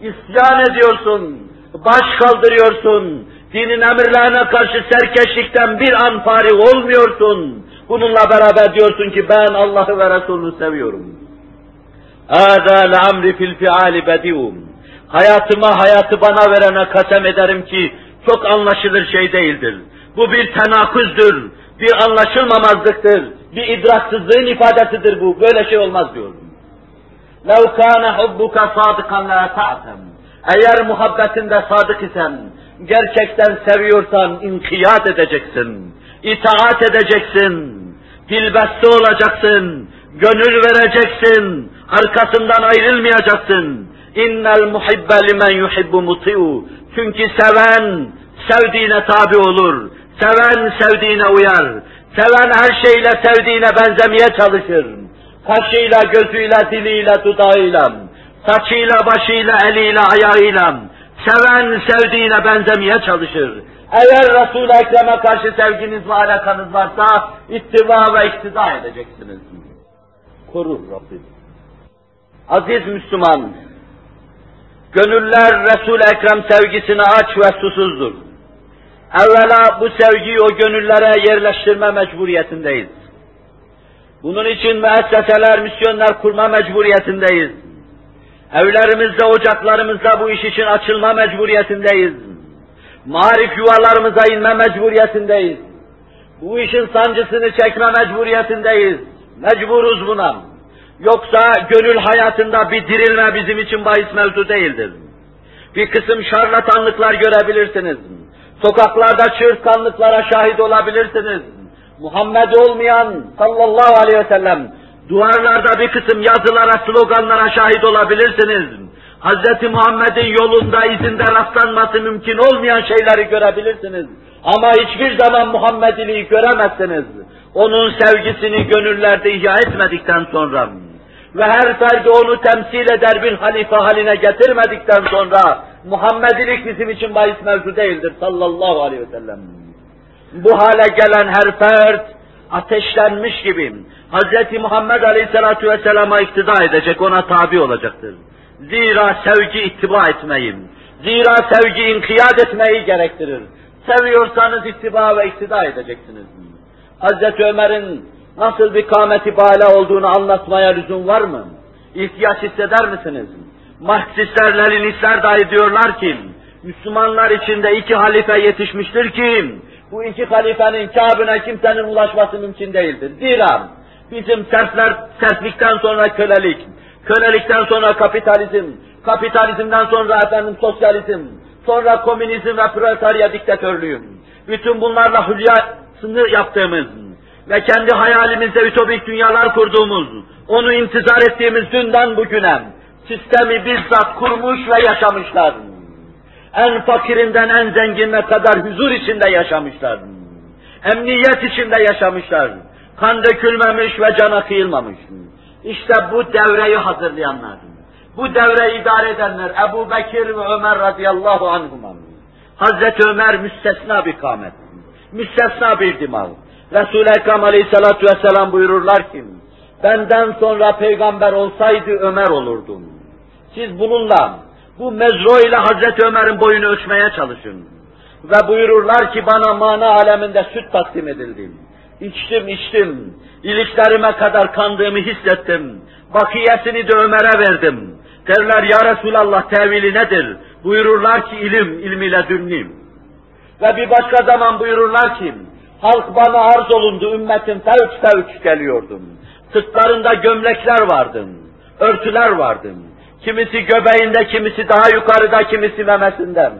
A: İsyan ediyorsun, baş kaldırıyorsun, dinin emirlerine karşı serkeşlikten bir an fari olmuyorsun. Bununla beraber diyorsun ki ben Allah'ı ve Resulünü seviyorum. هَذَا لَعَمْرِ فِي الْفِعَالِ بَدِيُّمْ Hayatıma hayatı bana verene kasem ederim ki çok anlaşılır şey değildir. Bu bir tenaküzdür, bir anlaşılmamazlıktır, bir idraksızlığın ifadesidir bu. Böyle şey olmaz diyorum. لَوْ كَانَ حُبُّكَ صَادِقًا لَاَتَعْتَمْ Eğer muhabbetinde sadık isen, gerçekten seviyorsan inkiyat edeceksin, itaat edeceksin, dilbeste olacaksın, gönül vereceksin, arkasından ayrılmayacaksın. İnnel muhibbe limen yuhibbu muti'u. Çünkü seven sevdiğine tabi olur. Seven sevdiğine uyar. Seven her şeyle sevdiğine benzemeye çalışır. Kaşıyla, gözüyle, diliyle, dudağıyla, saçıyla, başıyla, eliyle, ayağıyla. Seven sevdiğine benzemeye çalışır. Eğer Resul-i Ekrem'e karşı sevginiz ve alakanız varsa ittiva ve iktida edeceksiniz. Korur Rabbim. Aziz Müslüman, gönüller Resul-i Ekrem sevgisine aç ve susuzdur. Evvela bu sevgiyi o gönüllere yerleştirme mecburiyetindeyiz. Bunun için müesseseler, misyonlar kurma mecburiyetindeyiz. Evlerimizde, ocaklarımızda bu iş için açılma mecburiyetindeyiz. Marif yuvalarımıza inme mecburiyetindeyiz. Bu işin sancısını çekme mecburiyetindeyiz. Mecburuz buna. Yoksa gönül hayatında bir dirilme bizim için bahis mevzu değildir. Bir kısım şarlatanlıklar görebilirsiniz. Sokaklarda çığırtkanlıklara şahit olabilirsiniz. Muhammed olmayan sallallahu aleyhi ve sellem duvarlarda bir kısım yazılara, sloganlara şahit olabilirsiniz. Hz. Muhammed'in yolunda, izinde rastlanması mümkün olmayan şeyleri görebilirsiniz. Ama hiçbir zaman Muhammed'iliği göremezsiniz. Onun sevgisini gönüllerde ihya etmedikten sonra ve her ferdi onu temsil eder bir halife haline getirmedikten sonra Muhammedilik bizim için bahis mevzu değildir sallallahu aleyhi ve sellem. Bu hale gelen her fert ateşlenmiş gibi Hz. Muhammed aleyhissalatu vesselama iktida edecek, ona tabi olacaktır. Zira sevgi ittiba etmeyi, zira sevgi inkiyat etmeyi gerektirir. Seviyorsanız ittiba ve iktida edeceksiniz. Hazreti Ömer'in nasıl bir kâmeti bala olduğunu anlatmaya lüzum var mı? İhtiyaç hisseder misiniz? Marksistler, Leninistler dahi diyorlar ki, Müslümanlar içinde iki halife yetişmiştir ki, bu iki halifenin kâbine kimsenin ulaşması mümkün değildir. Zira bizim serfler, serflikten sonra kölelik, kölelikten sonra kapitalizm, kapitalizmden sonra efendim sosyalizm, sonra komünizm ve proletarya diktatörlüğü. Bütün bunlarla hülyasını yaptığımız ve kendi hayalimizde ütopik dünyalar kurduğumuz, onu intizar ettiğimiz dünden bugüne sistemi bizzat kurmuş ve yaşamışlar. En fakirinden en zenginine kadar huzur içinde yaşamışlar. Emniyet içinde yaşamışlar. Kan dökülmemiş ve cana kıyılmamış. İşte bu devreyi hazırlayanlar. Bu devreyi idare edenler Ebu Bekir ve Ömer radıyallahu anhuma. Hazreti Ömer müstesna bir kâmet. Müstesna bir dimağ. Resul-i Ekrem aleyhissalatu vesselam buyururlar ki, benden sonra peygamber olsaydı Ömer olurdum. Siz bununla, bu mezro ile Hazreti Ömer'in boyunu ölçmeye çalışın. Ve buyururlar ki bana mana aleminde süt takdim edildi. İçtim içtim, iliklerime kadar kandığımı hissettim. Bakiyesini de Ömer'e verdim. Derler ya Resulallah tevili nedir? Buyururlar ki ilim, ilmiyle dünlüm. Ve bir başka zaman buyururlar ki, halk bana arz olundu, ümmetin fevç fevç geliyordum. Sırtlarında gömlekler vardı, örtüler vardı. Kimisi göbeğinde, kimisi daha yukarıda, kimisi memesinden.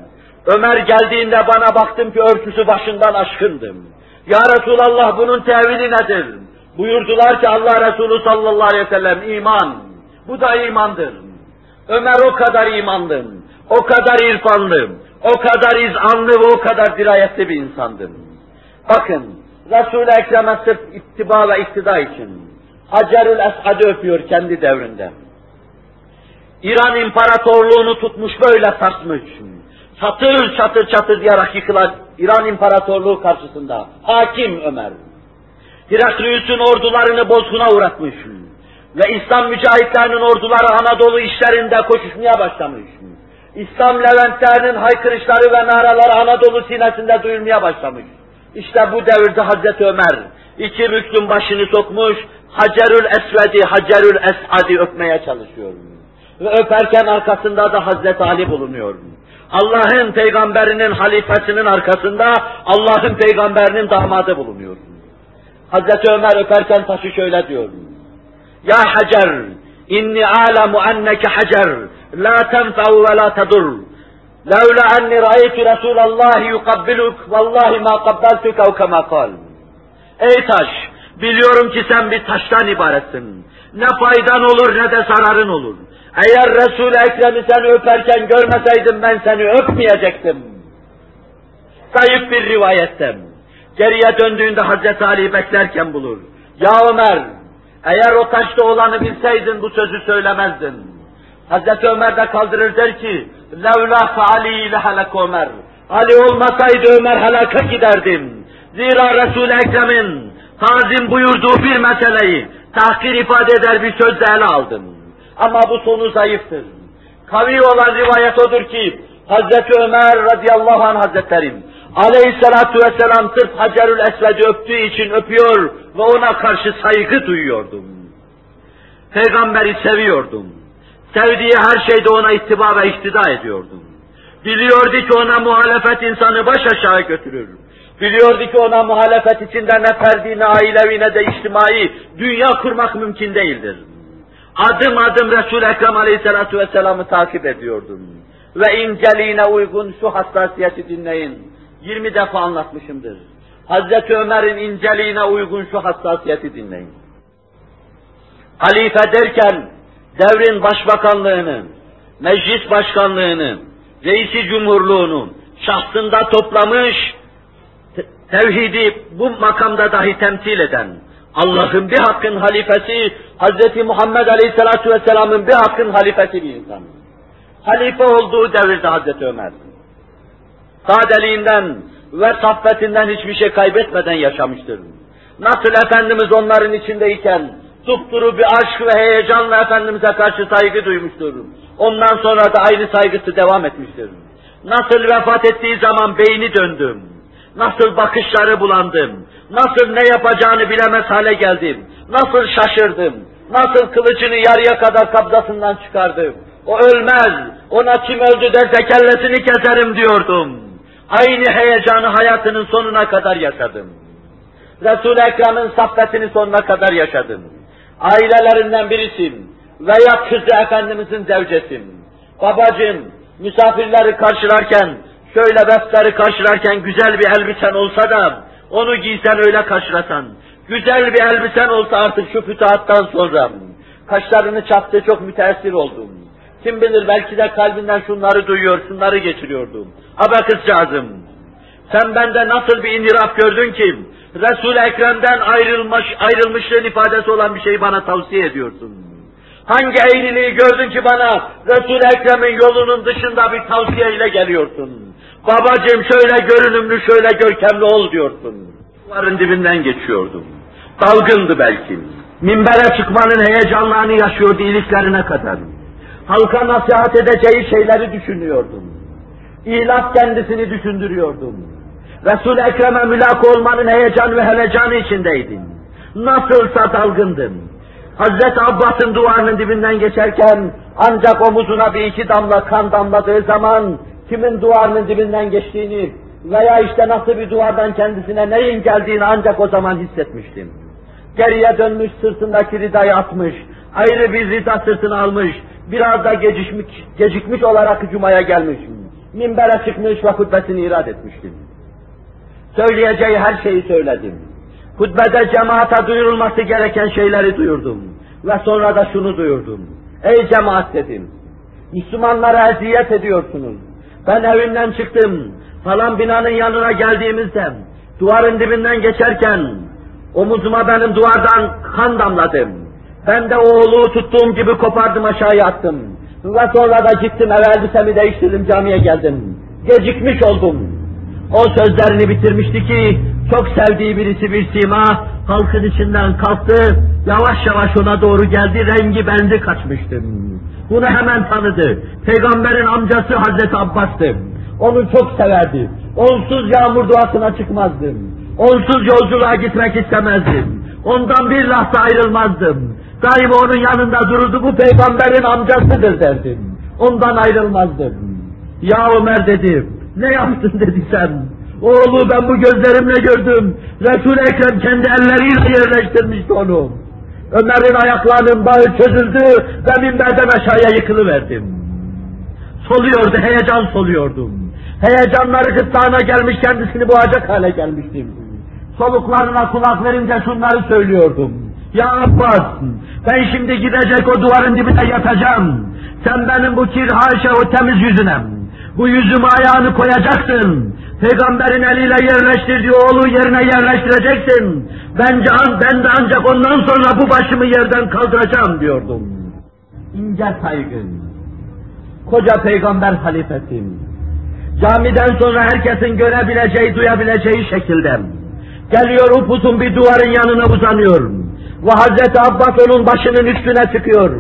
A: Ömer geldiğinde bana baktım ki örtüsü başından aşkındım. Ya Resulallah bunun tevili nedir? Buyurdular ki Allah Resulü sallallahu aleyhi ve sellem iman. Bu da imandır. Ömer o kadar imanlı, o kadar irfanlı, O kadar izanlı ve o kadar dirayetli bir insandım. Bakın, Resul-i Ekrem'e sırf ittiba ve iktida için Hacerül Esad'ı öpüyor kendi devrinde. İran İmparatorluğunu tutmuş böyle sarsmış. Çatır çatır çatır diyerek yıkılan İran İmparatorluğu karşısında hakim Ömer. Heraklius'un ordularını bozguna uğratmış. Ve İslam mücahitlerinin orduları Anadolu işlerinde koşuşmaya başlamış. İslam Leventlerinin haykırışları ve naraları Anadolu sinesinde duyulmaya başlamış. İşte bu devirde Hazreti Ömer iki büklüm başını sokmuş, Hacerül Esved'i, Hacerül Esad'i öpmeye çalışıyor. Ve öperken arkasında da Hazreti Ali bulunuyor. Allah'ın peygamberinin halifesinin arkasında Allah'ın peygamberinin damadı bulunuyor. Hazreti Ömer öperken taşı şöyle diyor. Ya Hacer, inni alamu anneke Hacer, la tenfa'u ve la tedur. Levle enni ra'ytu Resulallahi yukabbiluk, vallahi ma kabbeltuk ev kema kal. Ey taş, biliyorum ki sen bir taştan ibaretsin. Ne faydan olur ne de zararın olur. Eğer Resul-i Ekrem'i seni öperken görmeseydim ben seni öpmeyecektim. Zayıf bir rivayetten. Geriye döndüğünde Hazreti Ali beklerken bulur. Ya Ömer, eğer o taşta olanı bilseydin bu sözü söylemezdin. Hazreti Ömer de kaldırır der ki, levla Ali ile halak Ömer. Ali olmasaydı Ömer halaka giderdim. Zira Resul-i Ekrem'in tazim buyurduğu bir meseleyi tahkir ifade eder bir sözle ele aldım. Ama bu sonu zayıftır. Kavi olan rivayet odur ki, Hazreti Ömer radıyallahu anh hazretlerim, aleyhissalatu vesselam sırf Hacerül Esved'i öptüğü için öpüyor ve ona karşı saygı duyuyordum. Peygamberi seviyordum. Sevdiği her şeyde ona ittiba ve iktida ediyordum. Biliyordu ki ona muhalefet insanı baş aşağı götürür. Biliyordu ki ona muhalefet içinde ne ferdi, ne ailevi, ne de içtimai dünya kurmak mümkün değildir. Adım adım Resul-i Ekrem Aleyhisselatü Vesselam'ı takip ediyordum. Ve inceliğine uygun şu hassasiyeti dinleyin. 20 defa anlatmışımdır. Hazreti Ömer'in inceliğine uygun şu hassasiyeti dinleyin. Halife derken devrin başbakanlığını, meclis başkanlığını, reisi cumhurluğunu şahsında toplamış, tevhidi bu makamda dahi temsil eden, Allah'ın bir hakkın halifesi, Hz. Muhammed Aleyhisselatü Vesselam'ın bir hakkın halifesi bir insan. Halife olduğu devirde Hz. Ömer. Sadeliğinden ve saffetinden hiçbir şey kaybetmeden yaşamıştır. Nasıl Efendimiz onların içindeyken, Dupduru bir aşk ve heyecanla Efendimiz'e karşı saygı duymuştur. Ondan sonra da aynı saygısı devam etmiştir. Nasıl vefat ettiği zaman beyni döndüm. Nasıl bakışları bulandım. Nasıl ne yapacağını bilemez hale geldim. Nasıl şaşırdım. Nasıl kılıcını yarıya kadar kabzasından çıkardım. O ölmez. Ona kim öldü derse kellesini keserim diyordum. Aynı heyecanı hayatının sonuna kadar yaşadım. Resul-i Ekrem'in saffetini sonuna kadar yaşadım ailelerinden birisin veya kızı Efendimizin zevcesin. Babacım, misafirleri karşılarken, şöyle vefleri karşılarken güzel bir elbisen olsa da, onu giysen öyle karşılasan, güzel bir elbisen olsa artık şu fütuhattan sonra, kaşlarını çattı çok müteessir oldum. Kim bilir belki de kalbinden şunları duyuyor, şunları geçiriyordum. Ama kızcağızım, sen bende nasıl bir iniraf gördün ki, Resul-i Ekrem'den ayrılmış, ayrılmışlığın ifadesi olan bir şeyi bana tavsiye ediyorsun. Hangi eğriliği gördün ki bana Resul-i Ekrem'in yolunun dışında bir tavsiyeyle geliyorsun? Babacığım şöyle görünümlü, şöyle görkemli ol diyorsun. Duvarın dibinden geçiyordum. Dalgındı belki. Minbere çıkmanın heyecanlarını yaşıyordu iliklerine kadar. Halka nasihat edeceği şeyleri düşünüyordum. İhlas kendisini düşündürüyordum. Resul-i Ekrem'e mülak olmanın heyecan ve helecanı içindeydin. Nasılsa dalgındın. Hazreti Abbas'ın duvarının dibinden geçerken ancak omuzuna bir iki damla kan damladığı zaman kimin duvarının dibinden geçtiğini veya işte nasıl bir duvardan kendisine neyin geldiğini ancak o zaman hissetmiştim. Geriye dönmüş sırtındaki ridayı atmış, ayrı bir rida sırtını almış, biraz da gecikmiş, gecikmiş olarak Cuma'ya gelmiş. Minbere çıkmış ve hutbesini irad etmiştim. Söyleyeceği her şeyi söyledim. Hutbede cemaate duyurulması gereken şeyleri duyurdum. Ve sonra da şunu duyurdum. Ey cemaat dedim. Müslümanlara eziyet ediyorsunuz. Ben evinden çıktım. Falan binanın yanına geldiğimizde duvarın dibinden geçerken omuzuma benim duvardan kan damladım. Ben de oğlu tuttuğum gibi kopardım aşağıya attım. Ve sonra da gittim eve elbisemi değiştirdim camiye geldim. Gecikmiş oldum. O sözlerini bitirmişti ki çok sevdiği birisi bir sima halkın içinden kalktı, yavaş yavaş ona doğru geldi, rengi bendi kaçmıştım. Bunu hemen tanıdı. Peygamberin amcası Hazreti Abbas'tı. Onu çok severdi. Onsuz yağmur duasına çıkmazdım. Onsuz yolculuğa gitmek istemezdim. Ondan bir lahza ayrılmazdım. Daima onun yanında dururdu, bu peygamberin amcasıdır derdim. Ondan ayrılmazdım. Ya Ömer dedim, ne yaptın dedi sen. Oğlu ben bu gözlerimle gördüm. Resul-i Ekrem kendi elleriyle yerleştirmişti onu. Ömer'in ayaklarının bağı çözüldü ve minberden aşağıya yıkılıverdim. Soluyordu, heyecan soluyordum. Heyecanları gırtlağına gelmiş, kendisini boğacak hale gelmiştim. Soluklarına kulak verince şunları söylüyordum. Ya Abbas, ben şimdi gidecek o duvarın dibine yatacağım. Sen benim bu kir haşa o temiz yüzüne, bu yüzüme ayağını koyacaksın. Peygamberin eliyle yerleştirdiği oğlu yerine yerleştireceksin. Bence ben de ancak ondan sonra bu başımı yerden kaldıracağım diyordum. İnce saygı. Koca peygamber halifesim. Camiden sonra herkesin görebileceği, duyabileceği şekilde. Geliyor upuzun bir duvarın yanına uzanıyor. Ve Hazreti Abbas onun başının üstüne çıkıyor.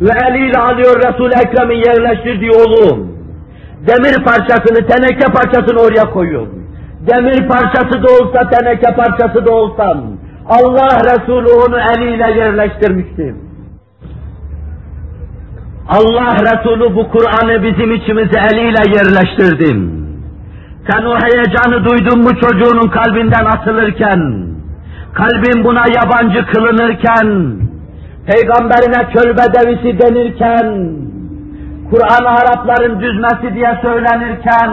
A: Ve eliyle alıyor Resul-i Ekrem'in yerleştirdiği oğlu. Demir parçasını, teneke parçasını oraya koyuyor. Demir parçası da olsa, teneke parçası da olsa, Allah Resulü onu eliyle yerleştirmiştir. Allah Resulü bu Kur'an'ı bizim içimize eliyle yerleştirdi. Sen o heyecanı duydun mu çocuğunun kalbinden atılırken, kalbin buna yabancı kılınırken, peygamberine çöl bedevisi denirken, Kur'an Arapların düzmesi diye söylenirken,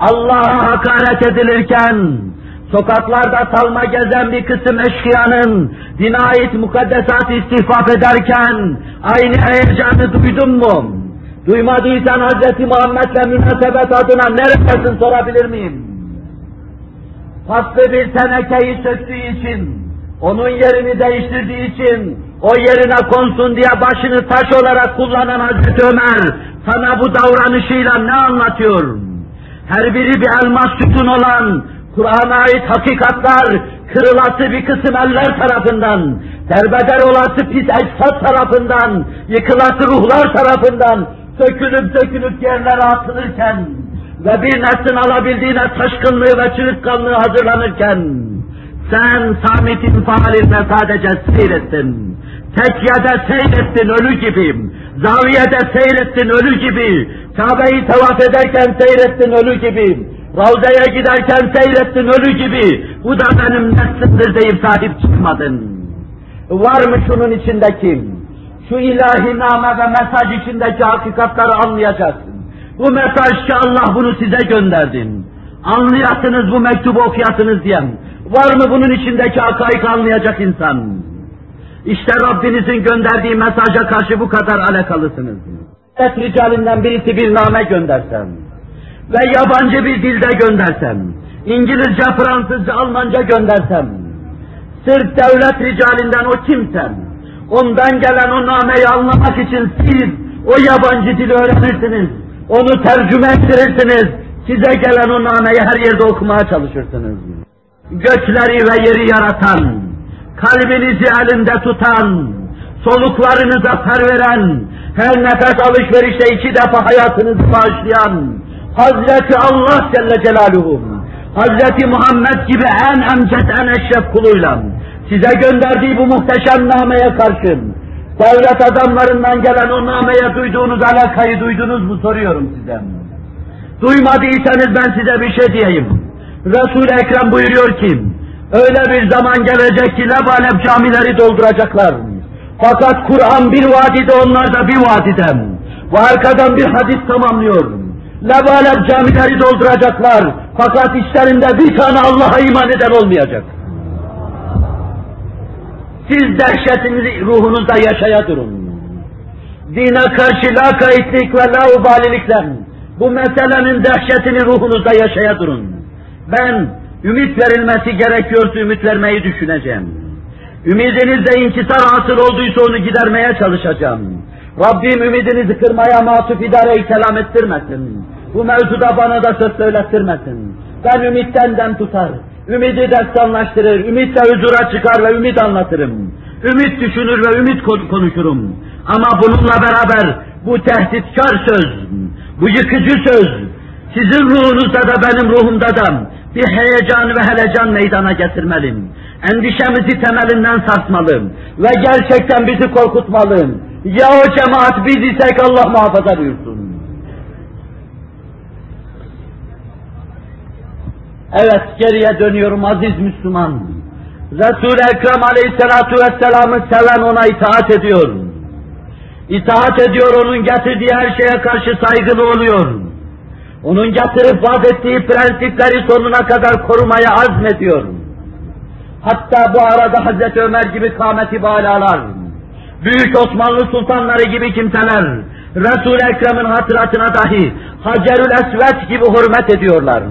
A: Allah'a hakaret edilirken, sokaklarda salma gezen bir kısım eşkıyanın dine ait mukaddesat istihfaf ederken aynı heyecanı duydun mu? Duymadıysan Hz. Muhammed'le münasebet adına neredesin sorabilir miyim? Paslı bir tenekeyi söktüğü için, onun yerini değiştirdiği için, o yerine konsun diye başını taş olarak kullanan Hazreti Ömer, sana bu davranışıyla ne anlatıyor? Her biri bir elmas sütun olan, Kur'an'a ait hakikatlar, kırılası bir kısım eller tarafından, derbeder olası pis eczat tarafından, yıkılası ruhlar tarafından, sökülüp sökülüp yerlere atılırken ve bir neslin alabildiğine taşkınlığı ve çığırtkanlığı hazırlanırken, sen Samit'in faalinde sadece seyrettin. Tekyede seyrettin ölü gibi, zaviyede seyrettin ölü gibi, Kabe'yi tavaf ederken seyrettin ölü gibi, Ravza'ya giderken seyrettin ölü gibi, bu da benim neslimdir deyip sahip çıkmadın. Var mı şunun içindeki, şu ilahi name ve mesaj içindeki hakikatları anlayacaksın. Bu mesaj ki Allah bunu size gönderdin. Anlayasınız bu mektubu okuyasınız diyen. Var mı bunun içindeki hakaik anlayacak insan? İşte Rabbinizin gönderdiği mesaja karşı bu kadar alakalısınız. Et ricalinden birisi bir name göndersem ve yabancı bir dilde göndersem, İngilizce, Fransızca, Almanca göndersem, sırf devlet ricalinden o kimsem, ondan gelen o nameyi anlamak için siz o yabancı dili öğrenirsiniz, onu tercüme ettirirsiniz, size gelen o nameyi her yerde okumaya çalışırsınız. Gökleri ve yeri yaratan, kalbinizi elinde tutan, soluklarınıza fer veren, her nefes alışverişte iki defa hayatınızı bağışlayan, Hazreti Allah Celle Celaluhu, Hazreti Muhammed gibi en emcet, en eşref kuluyla size gönderdiği bu muhteşem nameye karşın, devlet adamlarından gelen o nameye duyduğunuz alakayı duydunuz mu soruyorum size. Duymadıysanız ben size bir şey diyeyim. Resul-i Ekrem buyuruyor ki, öyle bir zaman gelecek ki lebalep camileri dolduracaklar. Fakat Kur'an bir vadide onlar da bir vadide. Ve arkadan bir hadis tamamlıyor. Lebalep camileri dolduracaklar. Fakat içlerinde bir tane Allah'a iman eden olmayacak. Siz dehşetinizi ruhunuzda yaşaya durun. Dine karşı lakaitlik ve laubalilikle Bu meselenin dehşetini ruhunuzda yaşaya durun. Ben ümit verilmesi gerekiyorsa ümit vermeyi düşüneceğim. Ümidinizde inkisar hasıl olduysa onu gidermeye çalışacağım. Rabbim ümidinizi kırmaya matuf idare-i kelam ettirmesin. Bu mevzuda bana da söz söylettirmesin. Ben ümitten dem tutar. Ümidi destanlaştırır, ümitle huzura çıkar ve ümit anlatırım. Ümit düşünür ve ümit konuşurum. Ama bununla beraber bu tehditkar söz, bu yıkıcı söz, sizin ruhunuzda da benim ruhumda da bir heyecan ve helecan meydana getirmeliyim. Endişemizi temelinden sarsmalı ve gerçekten bizi korkutmalı. Ya o cemaat biz isek Allah muhafaza buyursun. Evet geriye dönüyorum aziz Müslüman. Resul-i Ekrem aleyhissalatu vesselam'ı seven ona itaat ediyor. İtaat ediyor onun getirdiği her şeye karşı saygılı oluyor. Onun getirip vaat ettiği prensipleri sonuna kadar korumaya azmediyor. Hatta bu arada Hazreti Ömer gibi kâmeti balalar, büyük Osmanlı sultanları gibi kimseler, Resul-i Ekrem'in hatıratına dahi Hacerül Esvet gibi hürmet ediyorlar.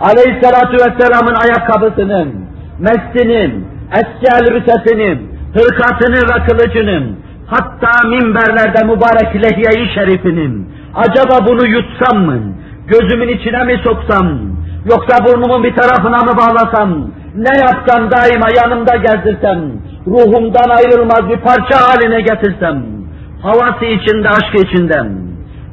A: Aleyhissalatu vesselamın ayakkabısının, mescinin, eski elbisesinin, hırkatını ve kılıcının, hatta minberlerde mübarek lehye-i şerifinin, acaba bunu yutsam mı, gözümün içine mi soksam, yoksa burnumun bir tarafına mı bağlasam, ne yapsam daima yanımda gezdirsem, ruhumdan ayrılmaz bir parça haline getirsem, havası içinde, aşkı içinden,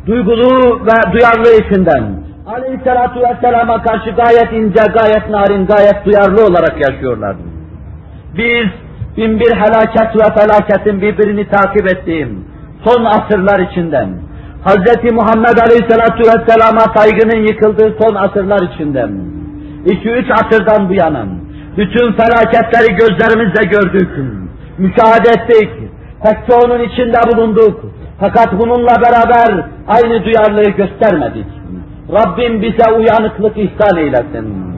A: duygulu ve duyarlı içinden, Aleyhisselatu Vesselam'a karşı gayet ince, gayet narin, gayet duyarlı olarak yaşıyorlardı. Biz bin bir helaket ve felaketin birbirini takip ettiğim son asırlar içinden, Hz. Muhammed Aleyhisselatu Vesselam'a saygının yıkıldığı son asırlar içinden, iki üç asırdan bu yana, bütün felaketleri gözlerimizle gördük, müşahede ettik, pek çoğunun içinde bulunduk. Fakat bununla beraber aynı duyarlılığı göstermedik. Rabbim bize uyanıklık ihsan eylesin.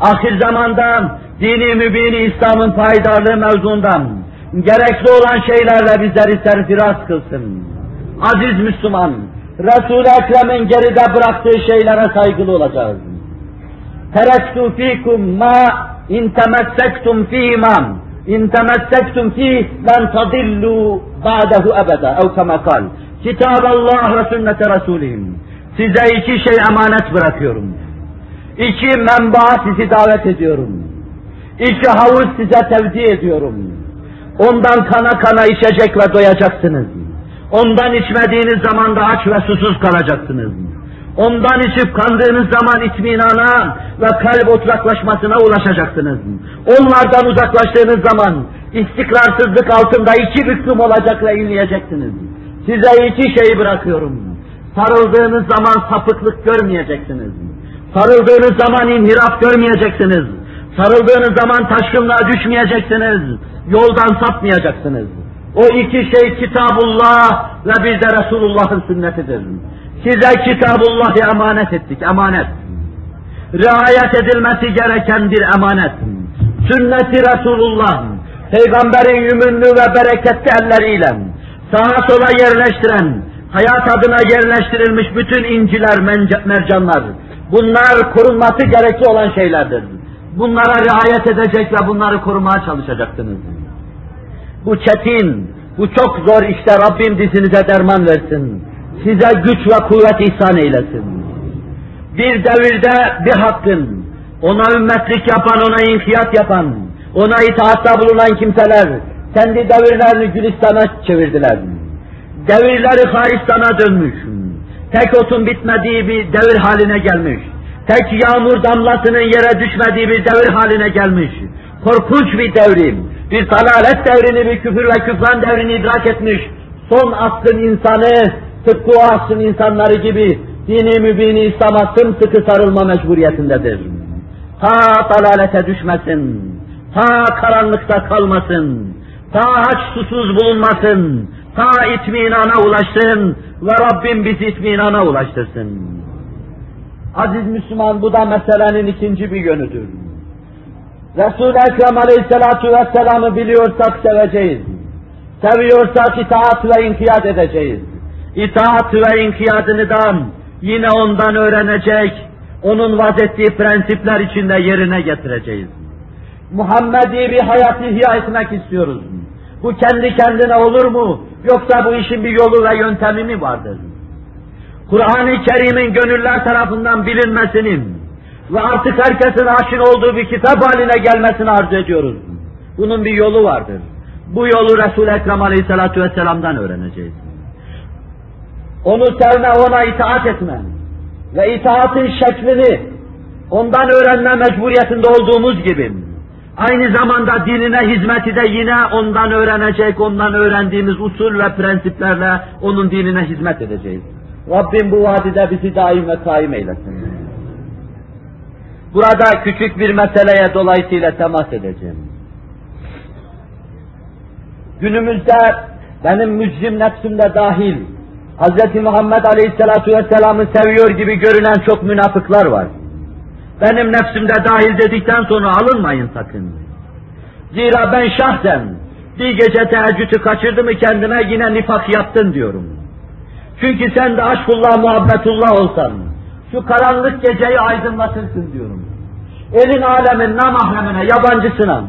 A: Ahir zamanda dini mübini İslam'ın faydalı mevzundan gerekli olan şeylerle bizleri serfiraz kılsın. Aziz Müslüman, Resul-i Ekrem'in geride bıraktığı şeylere saygılı olacağız. Terektu fikum ma in temessektum fîmâ in temessektum fîh len tadillu ba'dehu ebeda ev kema kal. Kitab Allah ve sünnete Resulihim. Size iki şey emanet bırakıyorum. İki menbaa sizi davet ediyorum. İki havuz size tevdi ediyorum. Ondan kana kana içecek ve doyacaksınız. Ondan içmediğiniz zaman da aç ve susuz kalacaksınız. Ondan içip kandığınız zaman itminana ve kalp oturaklaşmasına ulaşacaksınız. Onlardan uzaklaştığınız zaman istikrarsızlık altında iki büklüm olacak ve inleyeceksiniz. Size iki şeyi bırakıyorum. Sarıldığınız zaman sapıklık görmeyeceksiniz. Sarıldığınız zaman inhiraf görmeyeceksiniz. Sarıldığınız zaman taşkınlığa düşmeyeceksiniz. Yoldan sapmayacaksınız. O iki şey Kitabullah ve bir de Resulullah'ın sünnetidir. Size Kitabullah'ı emanet ettik, emanet. Riayet edilmesi gereken bir emanet. Sünneti Resulullah, Peygamberin yümünlü ve bereketli elleriyle sağa sola yerleştiren, hayat adına yerleştirilmiş bütün inciler, mercanlar, bunlar korunması gerekli olan şeylerdir. Bunlara riayet edecek ve bunları korumaya çalışacaksınız. Bu çetin, bu çok zor işte Rabbim dizinize derman versin. Size güç ve kuvvet ihsan eylesin. Bir devirde bir hakkın, ona ümmetlik yapan, ona inkiyat yapan, ona itaatta bulunan kimseler, kendi devirlerini Gülistan'a çevirdiler devirleri Haristan'a dönmüş. Tek otun bitmediği bir devir haline gelmiş. Tek yağmur damlasının yere düşmediği bir devir haline gelmiş. Korkunç bir devrim. Bir dalalet devrini, bir küfür ve küfran devrini idrak etmiş. Son asrın insanı, tıpkı o asrın insanları gibi dini mübini İslam'a sımsıkı sarılma mecburiyetindedir. Ta dalalete düşmesin, ta karanlıkta kalmasın, ta aç susuz bulunmasın, Ta itminana ulaşsın ve Rabbim bizi itminana ulaştırsın. Aziz Müslüman bu da meselenin ikinci bir yönüdür. Resul-i Ekrem Aleyhisselatü Vesselam'ı biliyorsak seveceğiz. Seviyorsak itaat ve inkiyat edeceğiz. İtaat ve inkiyadını da Yine ondan öğrenecek, onun vaz ettiği prensipler içinde yerine getireceğiz. Muhammedi bir hayat ihya etmek istiyoruz. Bu kendi kendine olur mu? Yoksa bu işin bir yolu ve yöntemi mi vardır? Kur'an-ı Kerim'in gönüller tarafından bilinmesinin ve artık herkesin aşin olduğu bir kitap haline gelmesini arzu ediyoruz. Bunun bir yolu vardır. Bu yolu Resul-i Ekrem Aleyhisselatü Vesselam'dan öğreneceğiz. Onu sevme, ona itaat etme ve itaatın şeklini ondan öğrenme mecburiyetinde olduğumuz gibi aynı zamanda dinine hizmeti de yine ondan öğrenecek, ondan öğrendiğimiz usul ve prensiplerle onun dinine hizmet edeceğiz. Rabbim bu vadide bizi daim ve kaim eylesin. Burada küçük bir meseleye dolayısıyla temas edeceğim. Günümüzde benim mücrim nefsimde dahil Hz. Muhammed Aleyhisselatü Vesselam'ı seviyor gibi görünen çok münafıklar var. Benim nefsimde dahil dedikten sonra alınmayın sakın. Zira ben şahsen bir gece teheccüdü kaçırdı mı kendime yine nifak yaptın diyorum. Çünkü sen de aşkullah, muhabbetullah olsan, şu karanlık geceyi aydınlatırsın diyorum. Elin alemin namahremine, yabancısına,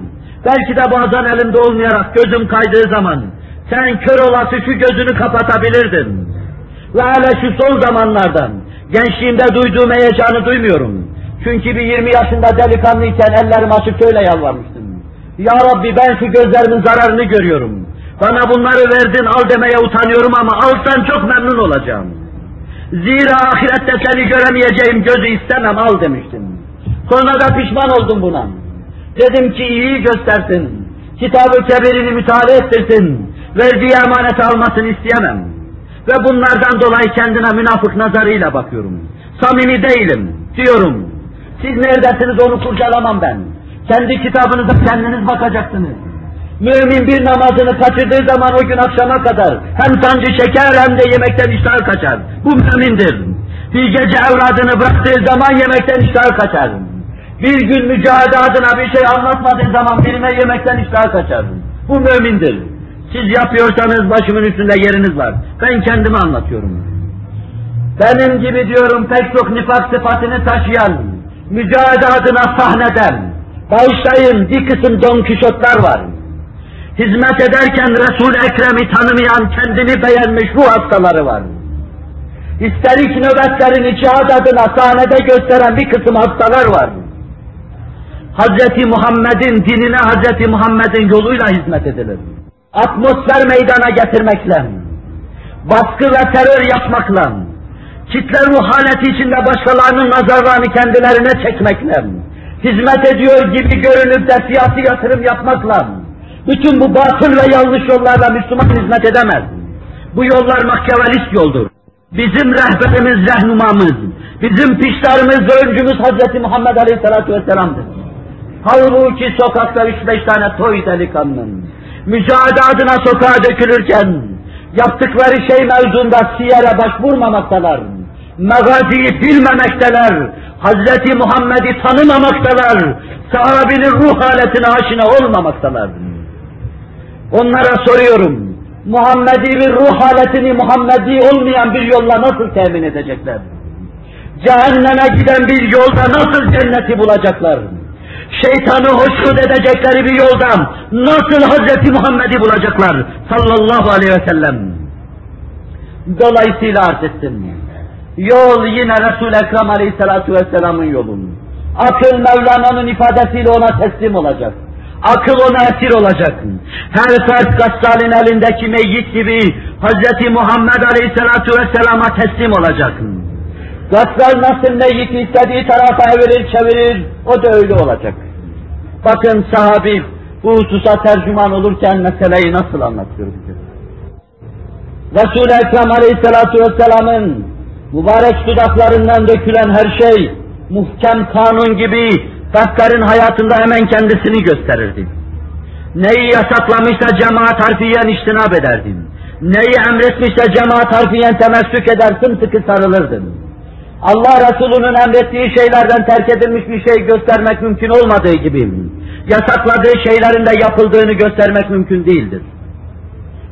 A: belki de bazen elimde olmayarak gözüm kaydığı zaman, sen kör olası şu gözünü kapatabilirdin. Ve hele şu son zamanlardan, gençliğimde duyduğum heyecanı duymuyorum. Çünkü bir 20 yaşında delikanlıyken ellerim açık şöyle yalvarmıştım. Ya Rabbi ben şu gözlerimin zararını görüyorum. Bana bunları verdin al demeye utanıyorum ama alsan çok memnun olacağım. Zira ahirette seni göremeyeceğim gözü istemem al demiştim. Sonra da pişman oldum buna. Dedim ki iyi göstersin. Kitabı kebirini müteala ettirsin. Verdiği emaneti almasını isteyemem. Ve bunlardan dolayı kendine münafık nazarıyla bakıyorum. Samimi değilim diyorum. Siz neredesiniz onu kurcalamam ben. Kendi kitabınıza kendiniz bakacaksınız. Mümin bir namazını kaçırdığı zaman o gün akşama kadar hem sancı çeker hem de yemekten iştah kaçar. Bu mümindir. Bir gece evladını bıraktığı zaman yemekten iştah kaçar. Bir gün mücadele adına bir şey anlatmadığı zaman birine yemekten iştah kaçar. Bu mümindir. Siz yapıyorsanız başımın üstünde yeriniz var. Ben kendimi anlatıyorum. Benim gibi diyorum pek çok nifak sıfatını taşıyan, mücadele adına sahneden, bağışlayın bir kısım Don Kişotlar var. Hizmet ederken Resul-i Ekrem'i tanımayan, kendini beğenmiş ruh hastaları var. İsterik nöbetlerini cihad adına sahnede gösteren bir kısım hastalar var. Hz. Muhammed'in dinine Hz. Muhammed'in yoluyla hizmet edilir. Atmosfer meydana getirmekle, baskı ve terör yapmakla, kitle ruhaneti içinde başkalarının nazarlarını kendilerine çekmekle, hizmet ediyor gibi görünüp de siyasi yatırım yapmakla, bütün bu batıl ve yanlış yollarla Müslüman hizmet edemez. Bu yollar makyavelist yoldur. Bizim rehberimiz, rehnumamız, bizim piştarımız ve öncümüz Hz. Muhammed Aleyhisselatü Vesselam'dır. Halbuki sokakta üç beş tane toy delikanlının, mücadele adına sokağa dökülürken, yaptıkları şey mevzunda siyere başvurmamaktalar. Magaziyi bilmemekteler. Hazreti Muhammed'i tanımamaktalar. Sahabinin ruh haletine aşina olmamaktalar. Onlara soruyorum, Muhammedi bir ruh haletini Muhammedi olmayan bir yolla nasıl temin edecekler? Cehenneme giden bir yolda nasıl cenneti bulacaklar? Şeytanı hoşnut edecekleri bir yoldan nasıl Hazreti Muhammed'i bulacaklar? Sallallahu aleyhi ve sellem. Dolayısıyla arz ettim. Yol yine Resul-i Ekrem aleyhissalatu vesselamın yolu. Akıl Mevlana'nın ifadesiyle ona teslim olacak. Akıl ona esir olacak. Her fert gassalin elindeki meyyit gibi Hz. Muhammed Aleyhisselatü Vesselam'a teslim olacak. Gassal nasıl meyyiti istediği tarafa evirir çevirir, o da öyle olacak. Bakın sahabi bu hususa tercüman olurken meseleyi nasıl anlatıyor bize. Resul-i Ekrem Aleyhisselatü Vesselam'ın mübarek dudaklarından dökülen her şey muhkem kanun gibi Sakkar'ın hayatında hemen kendisini gösterirdi. Neyi yasaklamışsa cemaat harfiyen iştinab ederdin. Neyi emretmişse cemaat harfiyen temessük eder, sımsıkı sarılırdın. Allah Resulü'nün emrettiği şeylerden terk edilmiş bir şey göstermek mümkün olmadığı gibi, yasakladığı şeylerin de yapıldığını göstermek mümkün değildir.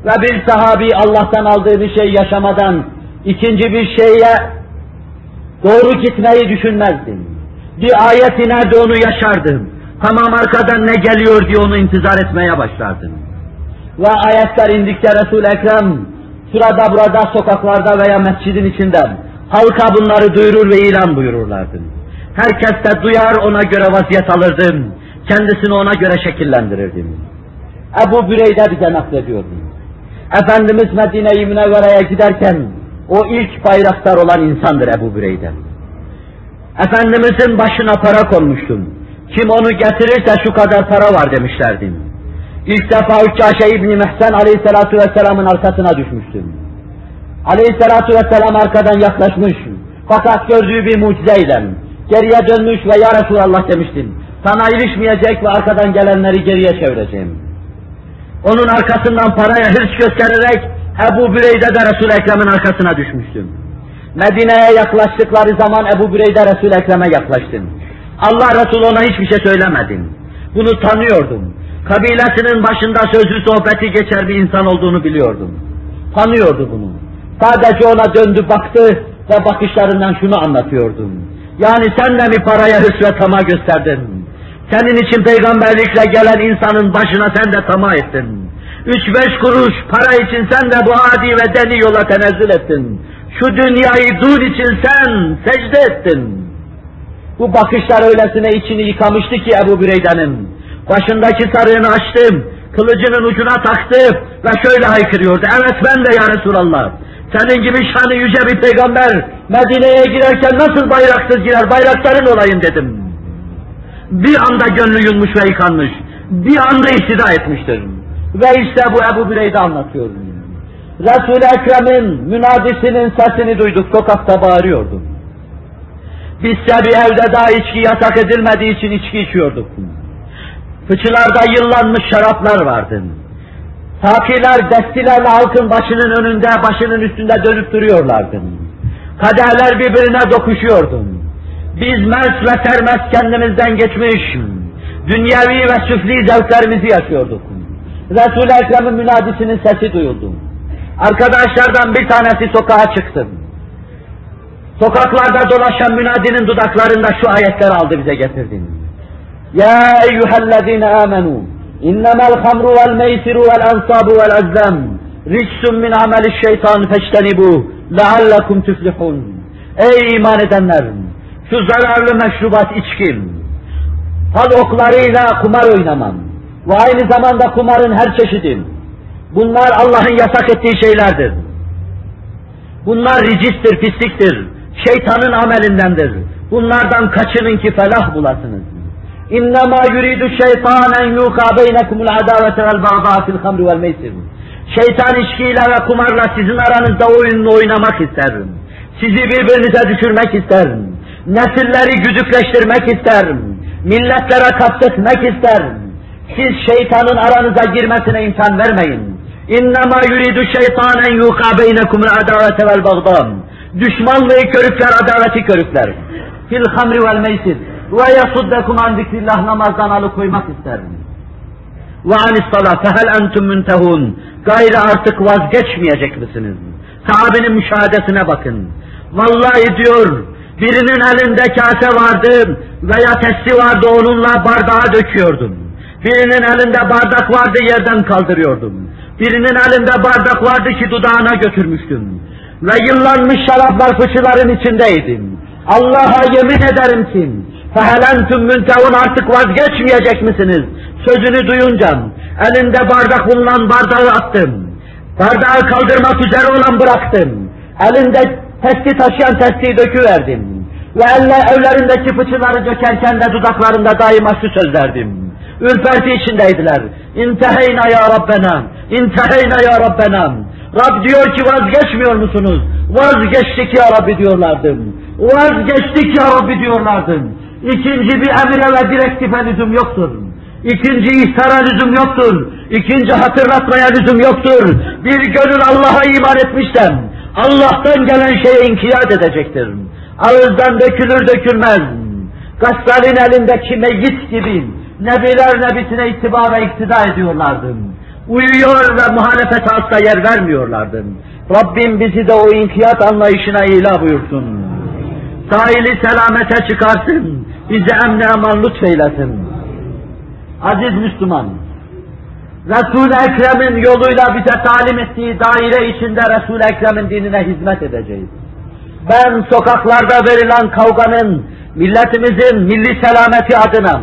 A: Ve bir sahabi Allah'tan aldığı bir şey yaşamadan ikinci bir şeye Doğru gitmeyi düşünmezdim. Bir ayeti nerede onu yaşardım. Tamam arkadan ne geliyor diye onu intizar etmeye başlardım. Ve ayetler indikçe Resul-i Ekrem şurada burada sokaklarda veya mescidin içinde halka bunları duyurur ve ilan buyururlardı. Herkes de duyar ona göre vaziyet alırdım. Kendisini ona göre şekillendirirdim. Ebu Büreyde bize naklediyordu. Efendimiz Medine-i Münevvere'ye giderken o ilk bayraktar olan insandır Ebu Büreyde. Efendimizin başına para konmuştum. Kim onu getirirse şu kadar para var demişlerdi. İlk defa Üçcaşe İbni Mehsen Aleyhisselatü Vesselam'ın arkasına düşmüştüm. Aleyhisselatü Vesselam arkadan yaklaşmış. Fakat gördüğü bir mucizeyle geriye dönmüş ve Ya Resulallah demiştim. Sana ilişmeyecek ve arkadan gelenleri geriye çevireceğim. Onun arkasından paraya hırs göstererek Ebu Büreyde de Resul-i Ekrem'in arkasına düşmüştüm. Medine'ye yaklaştıkları zaman Ebu Büreyde Resul-i Ekrem'e yaklaştım. Allah Resulü ona hiçbir şey söylemedim. Bunu tanıyordum. Kabilesinin başında sözlü sohbeti geçer bir insan olduğunu biliyordum. Tanıyordu bunu. Sadece ona döndü baktı ve bakışlarından şunu anlatıyordum. Yani sen de mi paraya hırs ve tama gösterdin? Senin için peygamberlikle gelen insanın başına sen de tamah ettin. Üç beş kuruş para için sen de bu adi ve deni yola tenezzül ettin. Şu dünyayı dul için sen secde ettin. Bu bakışlar öylesine içini yıkamıştı ki Ebu Büreyde'nin. Başındaki sarığını açtım, kılıcının ucuna taktı ve şöyle haykırıyordu. Evet ben de ya Resulallah. Senin gibi şanı yüce bir peygamber Medine'ye girerken nasıl bayraksız girer, bayrakların olayım dedim. Bir anda gönlü yunmuş ve yıkanmış. Bir anda ihtida etmiştir. Ve işte bu Ebu Büreyde anlatıyor. Resul-i Ekrem'in münadisinin sesini duyduk, sokakta bağırıyordu. Bizse bir evde daha içki yasak edilmediği için içki içiyorduk. Fıçılarda yıllanmış şaraplar vardı. Sakiler destilerle halkın başının önünde, başının üstünde dönüp duruyorlardı. Kadehler birbirine dokuşuyordu. Biz mers ve sermez kendimizden geçmiş, dünyevi ve süfli zevklerimizi yaşıyorduk. Resul-i Ekrem'in münadisinin sesi duyuldu. Arkadaşlardan bir tanesi sokağa çıktı. Sokaklarda dolaşan münadinin dudaklarında şu ayetler aldı bize getirdi. Ya eyyühellezine amenu innemel hamru vel meysiru vel ansabu vel azlam ricsun min ameli şeytan feçtenibu leallekum tüflihun. Ey iman edenler! Şu zararlı meşrubat içkim. Hal oklarıyla kumar oynamam. Ve aynı zamanda kumarın her çeşidi. Bunlar Allah'ın yasak ettiği şeylerdir. Bunlar ricistir, pisliktir. Şeytanın amelindendir. Bunlardan kaçının ki felah bulasınız. İnnemâ yuridu şeytanen yuka beynekumul adavete vel bağda fil. Şeytan içkiyle ve kumarla sizin aranızda oyununu oynamak ister. Sizi birbirinize düşürmek ister. Nesilleri güdükleştirmek ister. Milletlere kastetmek ister. Siz şeytanın aranıza girmesine imkan vermeyin. İnnemâ yuridu şeytanen yuka beynekumul adavete vel bağda. Düşmanlığı körükler, adaveti körükler. Fil hamri vel. Ve yasuddekum an zikrillah namazdan alıkoymak ister. Ve anis salat fehel entum müntehun. Gayrı artık vazgeçmeyecek misiniz? Sahabenin müşahadesine bakın. Vallahi diyor, birinin elinde kase vardı veya testi vardı onunla bardağa döküyordum. Birinin elinde bardak vardı yerden kaldırıyordum. Birinin elinde bardak vardı ki dudağına götürmüştüm. Ve yıllanmış şaraplar fıçıların içindeydim. Allah'a yemin ederim ki فَهَلَنْتُمْ müntevun artık vazgeçmeyecek misiniz? Sözünü duyunca elinde bardak bulunan bardağı attım. Bardağı kaldırmak üzere olan bıraktım. Elinde testi taşıyan testiyi döküverdim. Ve elle evlerindeki fıçıları dökerken de dudaklarında daima şu söz verdim. Ürperti içindeydiler. İnteheyna ya Rabbena, inteheyna ya Rabbena. Rab diyor ki vazgeçmiyor musunuz? Vazgeçtik ya Rabbi diyorlardı. Vazgeçtik ya Rabbi diyorlardı. İkinci bir emire ve direktife lüzum yoktur. İkinci ihtara lüzum yoktur. İkinci hatırlatmaya lüzum yoktur. Bir gönül Allah'a iman etmişten, Allah'tan gelen şeye inkiyat edecektir. Ağızdan dökülür dökülmez. Gassalin elindeki meyyit gibi nebiler nebisine itiba ve iktida ediyorlardı. Uyuyor ve muhalefet asla yer vermiyorlardı. Rabbim bizi de o inkiyat anlayışına ila buyursun.
B: Sahili selamete çıkarsın, bizi emne eman lütfeylesin. Aziz Müslüman, Resul-i Ekrem'in yoluyla bize talim ettiği daire içinde Resul-i Ekrem'in dinine hizmet edeceğiz. Ben sokaklarda verilen kavganın milletimizin milli selameti adına,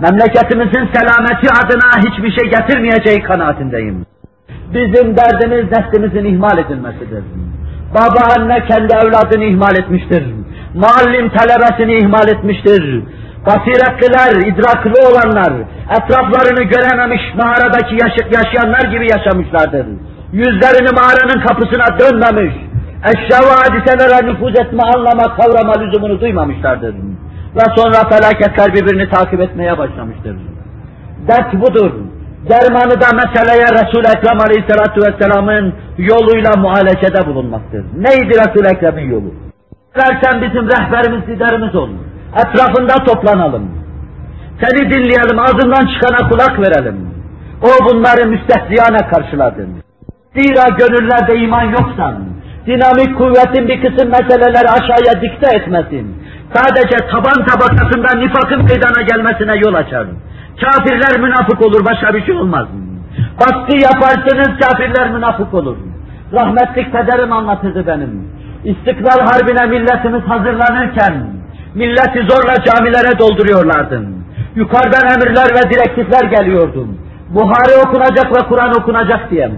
B: memleketimizin selameti adına hiçbir şey getirmeyeceği kanaatindeyim. Bizim derdimiz neslimizin ihmal edilmesidir. Baba anne kendi evladını ihmal etmiştir. Muallim talebesini ihmal etmiştir. Basiretliler, idraklı olanlar, etraflarını görememiş mağaradaki yaşayanlar gibi yaşamışlardır. Yüzlerini mağaranın kapısına dönmemiş, eşya ve hadiselere nüfuz etme, anlama, kavrama lüzumunu duymamışlardır. Ve sonra felaketler birbirini takip etmeye başlamıştır. Dert budur. Dermanı da meseleye Resul-i Ekrem Aleyhisselatü Vesselam'ın yoluyla muhalecede bulunmaktır. Neydi Resul-i Ekrem'in yolu? Versen bizim rehberimiz, liderimiz olur. Etrafında toplanalım. Seni dinleyelim, ağzından çıkana kulak verelim. O bunları müstehziyane karşıladı. Zira gönüllerde iman yoksan, dinamik kuvvetin bir kısım meseleleri aşağıya dikte etmesin. Sadece taban tabakasında nifakın meydana gelmesine yol açar. Kafirler münafık olur, başka bir şey olmaz. Baskı yaparsınız, kafirler münafık olur. Rahmetlik pederim anlatırdı benim. İstiklal Harbi'ne milletimiz hazırlanırken, milleti zorla camilere dolduruyorlardı. Yukarıdan emirler ve direktifler geliyordu. Buhari okunacak ve Kur'an okunacak diye.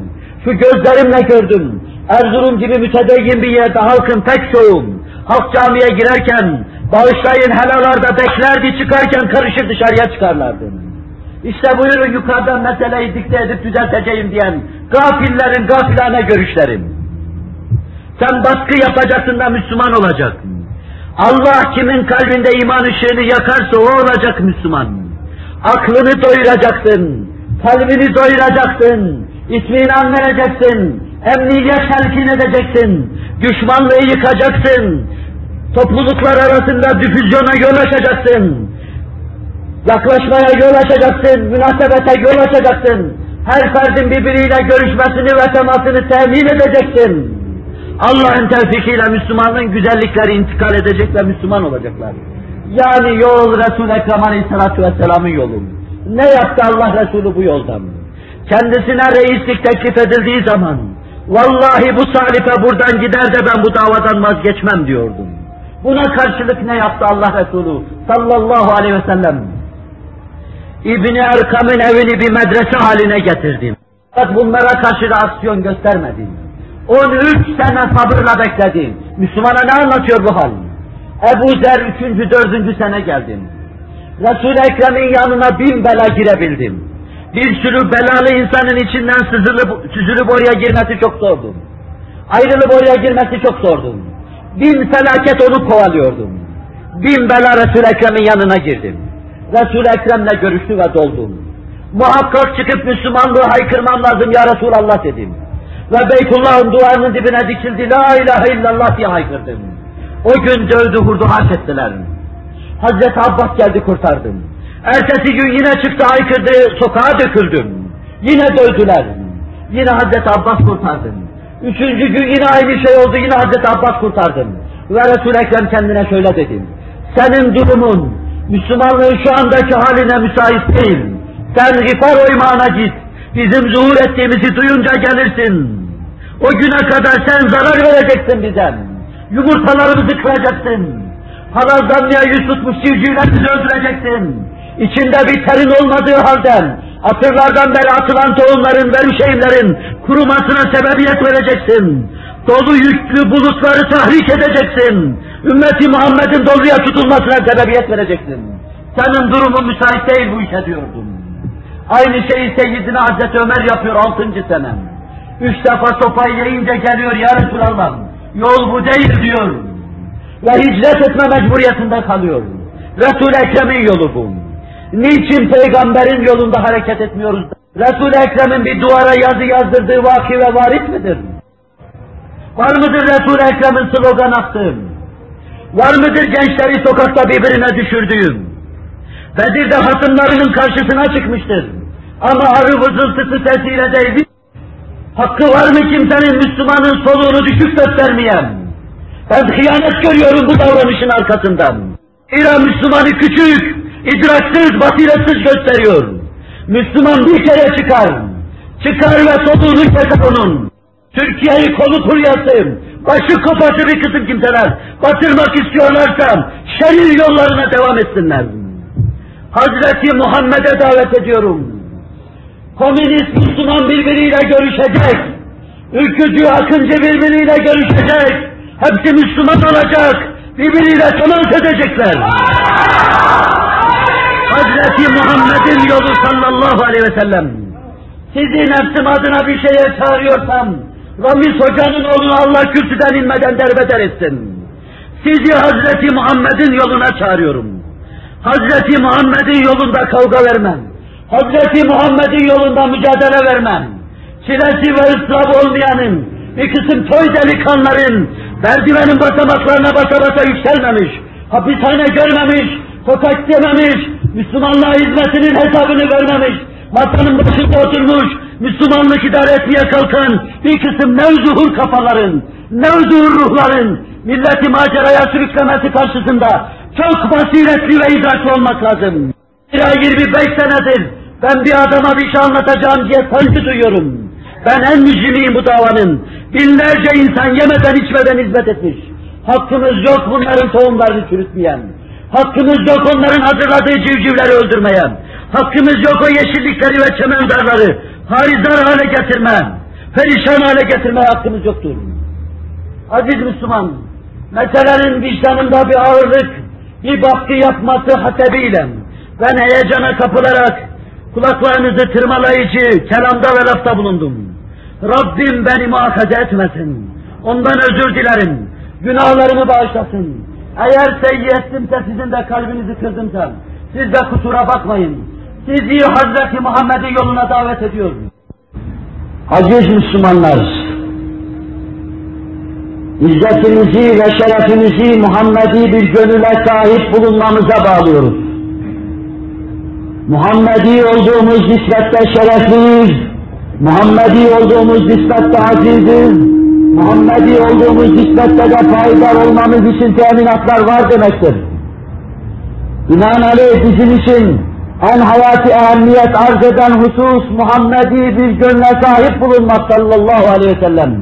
B: Şu gözlerimle gördüm. Erzurum gibi mütedeyyin bir yerde halkın pek çoğu, halk camiye girerken, bağışlayın helalarda beklerdi çıkarken karışır dışarıya çıkarlardı. İşte buyurun yukarıdan meseleyi dikte edip düzelteceğim diyen gafillerin gafilane görüşlerim. Sen baskı yapacaksın da Müslüman olacaksın. Allah kimin kalbinde iman ışığını yakarsa o olacak Müslüman. Aklını doyuracaksın, kalbini doyuracaksın, itminan vereceksin, emniyet telkin edeceksin, düşmanlığı yıkacaksın, topluluklar arasında difüzyona yol açacaksın, yaklaşmaya yol açacaksın, münasebete yol açacaksın, her ferdin birbiriyle görüşmesini ve temasını temin edeceksin. Allah'ın tevfikiyle Müslümanlığın güzellikleri intikal edecek ve Müslüman olacaklar. Yani yol Resul-i Ekrem Aleyhisselatü Vesselam'ın yolu. Ne yaptı Allah Resulü bu yoldan? Kendisine reislik teklif edildiği zaman, vallahi bu salife buradan gider de ben bu davadan vazgeçmem diyordum. Buna karşılık ne yaptı Allah Resulü sallallahu aleyhi ve sellem? İbni Erkam'ın evini bir medrese haline getirdim. Fakat bunlara karşı reaksiyon göstermedim. 13 sene sabırla bekledim. Müslümana ne anlatıyor bu hal? Ebu Zer 3. 4. sene geldim. Resul-i Ekrem'in yanına bin bela girebildim. Bir sürü belalı insanın içinden sızılıp, süzülüp oraya girmesi çok zordu. Ayrılıp oraya girmesi çok zordu. Bin felaket onu kovalıyordum. Bin bela Resul-i Ekrem'in yanına girdim. Resul-i Ekrem'le görüştü ve doldum. Muhakkak çıkıp Müslümanlığı haykırmam lazım ya Resulallah dedim. Ve Beytullah'ın duvarının dibine dikildi, La ilahe illallah diye haykırdım. O gün dövdü, vurdu, harç ettiler. Hazreti Abbas geldi kurtardım. Ertesi gün yine çıktı haykırdı, sokağa döküldüm. Yine dövdüler. Yine Hazreti Abbas kurtardım. Üçüncü gün yine aynı şey oldu, yine Hazreti Abbas kurtardım. Ve Resul-i Ekrem kendine şöyle dedim. Senin durumun, Müslümanlığın şu andaki haline müsait değil. Sen Gifar oymağına git. Bizim zuhur ettiğimizi duyunca gelirsin. O güne kadar sen zarar vereceksin bize. Yumurtalarımızı kıracaksın. Zanlıya yüz tutmuş sivciyle bizi öldüreceksin. İçinde bir terin olmadığı halde asırlardan beri atılan tohumların ve şeylerin kurumasına sebebiyet vereceksin. Dolu yüklü bulutları tahrik edeceksin. Ümmeti Muhammed'in doluya tutulmasına sebebiyet vereceksin. Senin durumun müsait değil bu işe diyordum. Aynı şeyi Seyyidina Hazreti Ömer yapıyor altıncı sene. Üç defa sopayı yiyince geliyor ya Resulallah. Yol bu değil diyor. Ve hicret etme mecburiyetinde kalıyor. Resul-i Ekrem'in yolu bu. Niçin peygamberin yolunda hareket etmiyoruz? Resul-i Ekrem'in bir duvara yazı yazdırdığı vaki ve varit midir? Var mıdır Resul-i Ekrem'in slogan attığı? Var mıdır gençleri sokakta birbirine düşürdüğüm? Bedir'de hasımlarının karşısına çıkmıştır. Ama arı vızıltısı sesiyle değil. Hakkı var mı kimsenin Müslümanın soluğunu düşük göstermeyen? Ben hıyanet görüyorum bu davranışın arkasından. İran Müslümanı küçük, idraksız, basiretsiz gösteriyor. Müslüman bir kere çıkar. Çıkar ve soluğunu keser onun. Türkiye'yi kolu kuryası, başı kopası bir kısım kimseler batırmak istiyorlarsa şerir yollarına devam etsinler. Hazreti Muhammed'e davet ediyorum. Komünist Müslüman birbiriyle görüşecek. Ülkücü, akıncı birbiriyle görüşecek. Hepsi Müslüman olacak. Birbiriyle temas edecekler. Hazreti Muhammed'in yolu sallallahu aleyhi ve sellem. Sizi nefsim adına bir şeye çağırıyorsam, Ramiz Hoca'nın oğlunu Allah kürsüden inmeden derbeder etsin. Sizi Hazreti Muhammed'in yoluna çağırıyorum. Hazreti Muhammed'in yolunda kavga vermem. Hazreti Muhammed'in yolunda mücadele vermem. Çilesi ve ıslabı olmayanın, bir kısım toy delikanların, merdivenin basamaklarına basa basa yükselmemiş, hapishane görmemiş, sokak yememiş, Müslümanlığa hizmetinin hesabını vermemiş, masanın başında oturmuş, Müslümanlık idare etmeye kalkan bir kısım nevzuhur kafaların, nevzuhur ruhların, milleti maceraya sürüklemesi karşısında çok basiretli ve idraklı olmak lazım. Zira 25 senedir ben bir adama bir şey anlatacağım diye sancı duyuyorum. Ben en mücrimiyim bu davanın. Binlerce insan yemeden içmeden hizmet etmiş. Hakkımız yok bunların tohumlarını çürütmeyen. Hakkımız yok onların hazırladığı civcivleri öldürmeyen. Hakkımız yok o yeşillikleri ve çemendarları harizar hale getirme, perişan hale getirmeye hakkımız yoktur. Aziz Müslüman, meselenin vicdanında bir ağırlık, bir baskı yapması hasebiyle ben heyecana kapılarak kulaklarınızı tırmalayıcı kelamda ve lafta bulundum. Rabbim beni muhakaze etmesin. Ondan özür dilerim. Günahlarımı bağışlasın. Eğer seyyi sizin de kalbinizi kırdımsa siz de kusura bakmayın. Sizi Hazreti Muhammed'in yoluna davet ediyorum. Aziz Müslümanlar, İzzetimizi ve şerefimizi Muhammedi bir gönüle sahip bulunmamıza bağlıyoruz. Muhammedi olduğumuz nispette şerefliyiz, Muhammedi olduğumuz nispette aziziz, Muhammedi olduğumuz nispette de payidar olmamız için teminatlar var demektir. Binaenaleyh bizim için en hayati ehemmiyet arz eden husus Muhammedi bir gönle sahip bulunmak sallallahu aleyhi ve sellem.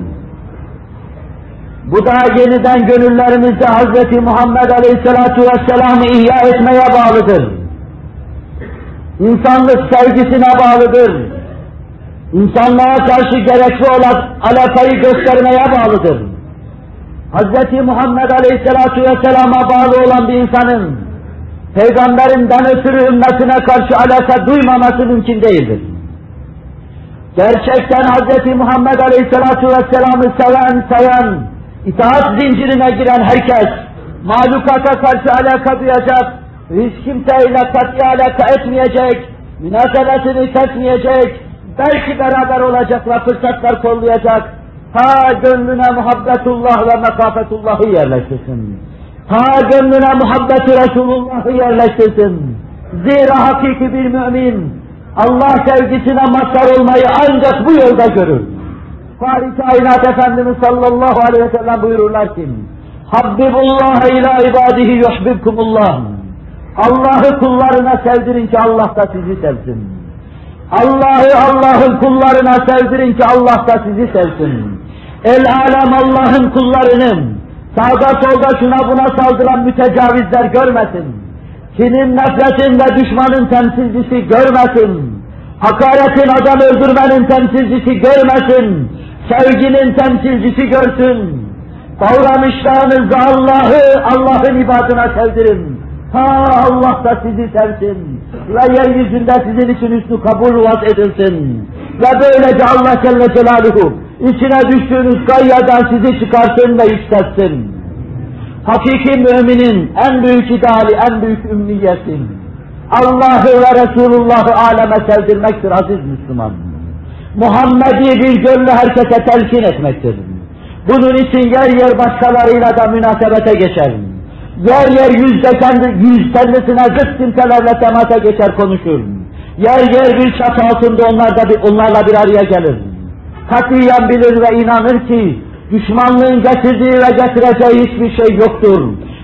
B: Bu da yeniden gönüllerimizde Hz. Muhammed Aleyhisselatü Vesselam'ı ihya etmeye bağlıdır. İnsanlık sevgisine bağlıdır. İnsanlığa karşı gerekli olan alakayı göstermeye bağlıdır. Hz. Muhammed Aleyhisselatü Vesselam'a bağlı olan bir insanın peygamberinden ötürü ümmetine karşı alaka duymaması mümkün değildir. Gerçekten Hz. Muhammed Aleyhisselatü Vesselam'ı seven, sayan, itaat zincirine giren herkes, mahlukata karşı alaka duyacak, hiç kimseyle kat'i alaka etmeyecek, münasebetini kesmeyecek, belki beraber olacak ve fırsatlar kollayacak, ta gönlüne muhabbetullah ve mekafetullahı yerleştirsin. Ta gönlüne muhabbeti Resulullah'ı yerleştirsin. Zira hakiki bir mümin, Allah sevgisine mazhar olmayı ancak bu yolda görür. Fahri kainat Efendimiz sallallahu aleyhi ve sellem buyururlar ki, Habbibullah ila ibadihi yuhbibkumullah. Allah'ı kullarına sevdirin ki Allah da sizi sevsin. Allah'ı Allah'ın kullarına sevdirin ki Allah da sizi sevsin. El alem Allah'ın kullarının sağda solda şuna buna saldıran mütecavizler görmesin. Kinin, nefretin ve düşmanın temsilcisi görmesin. Hakaretin, adam öldürmenin temsilcisi görmesin. Sevginin temsilcisi görsün. Davranışlarınızda Allah'ı, Allah'ın ibadına sevdirin. Ha Allah da sizi sevsin. Ve yeryüzünde sizin için üstü kabul vaat edilsin. Ve böylece Allah Celle Celaluhu içine düştüğünüz gayyadan sizi çıkarsın ve yükseltsin. Hakiki müminin en büyük ideali, en büyük ümmiyeti Allah'ı ve Resulullah'ı aleme sevdirmektir aziz Müslüman. Muhammed'i bir gönlü herkese telkin etmektir. Bunun için yer yer başkalarıyla da münasebete geçer. Yer yer yüzde kendi, yüz kendisine zıt kimselerle temasa geçer konuşur. Yer yer bir çatı altında onlar da bir, onlarla bir araya gelir. Katiyen bilir ve inanır ki Düşmanlığın getirdiği ve getireceği hiçbir şey yoktur.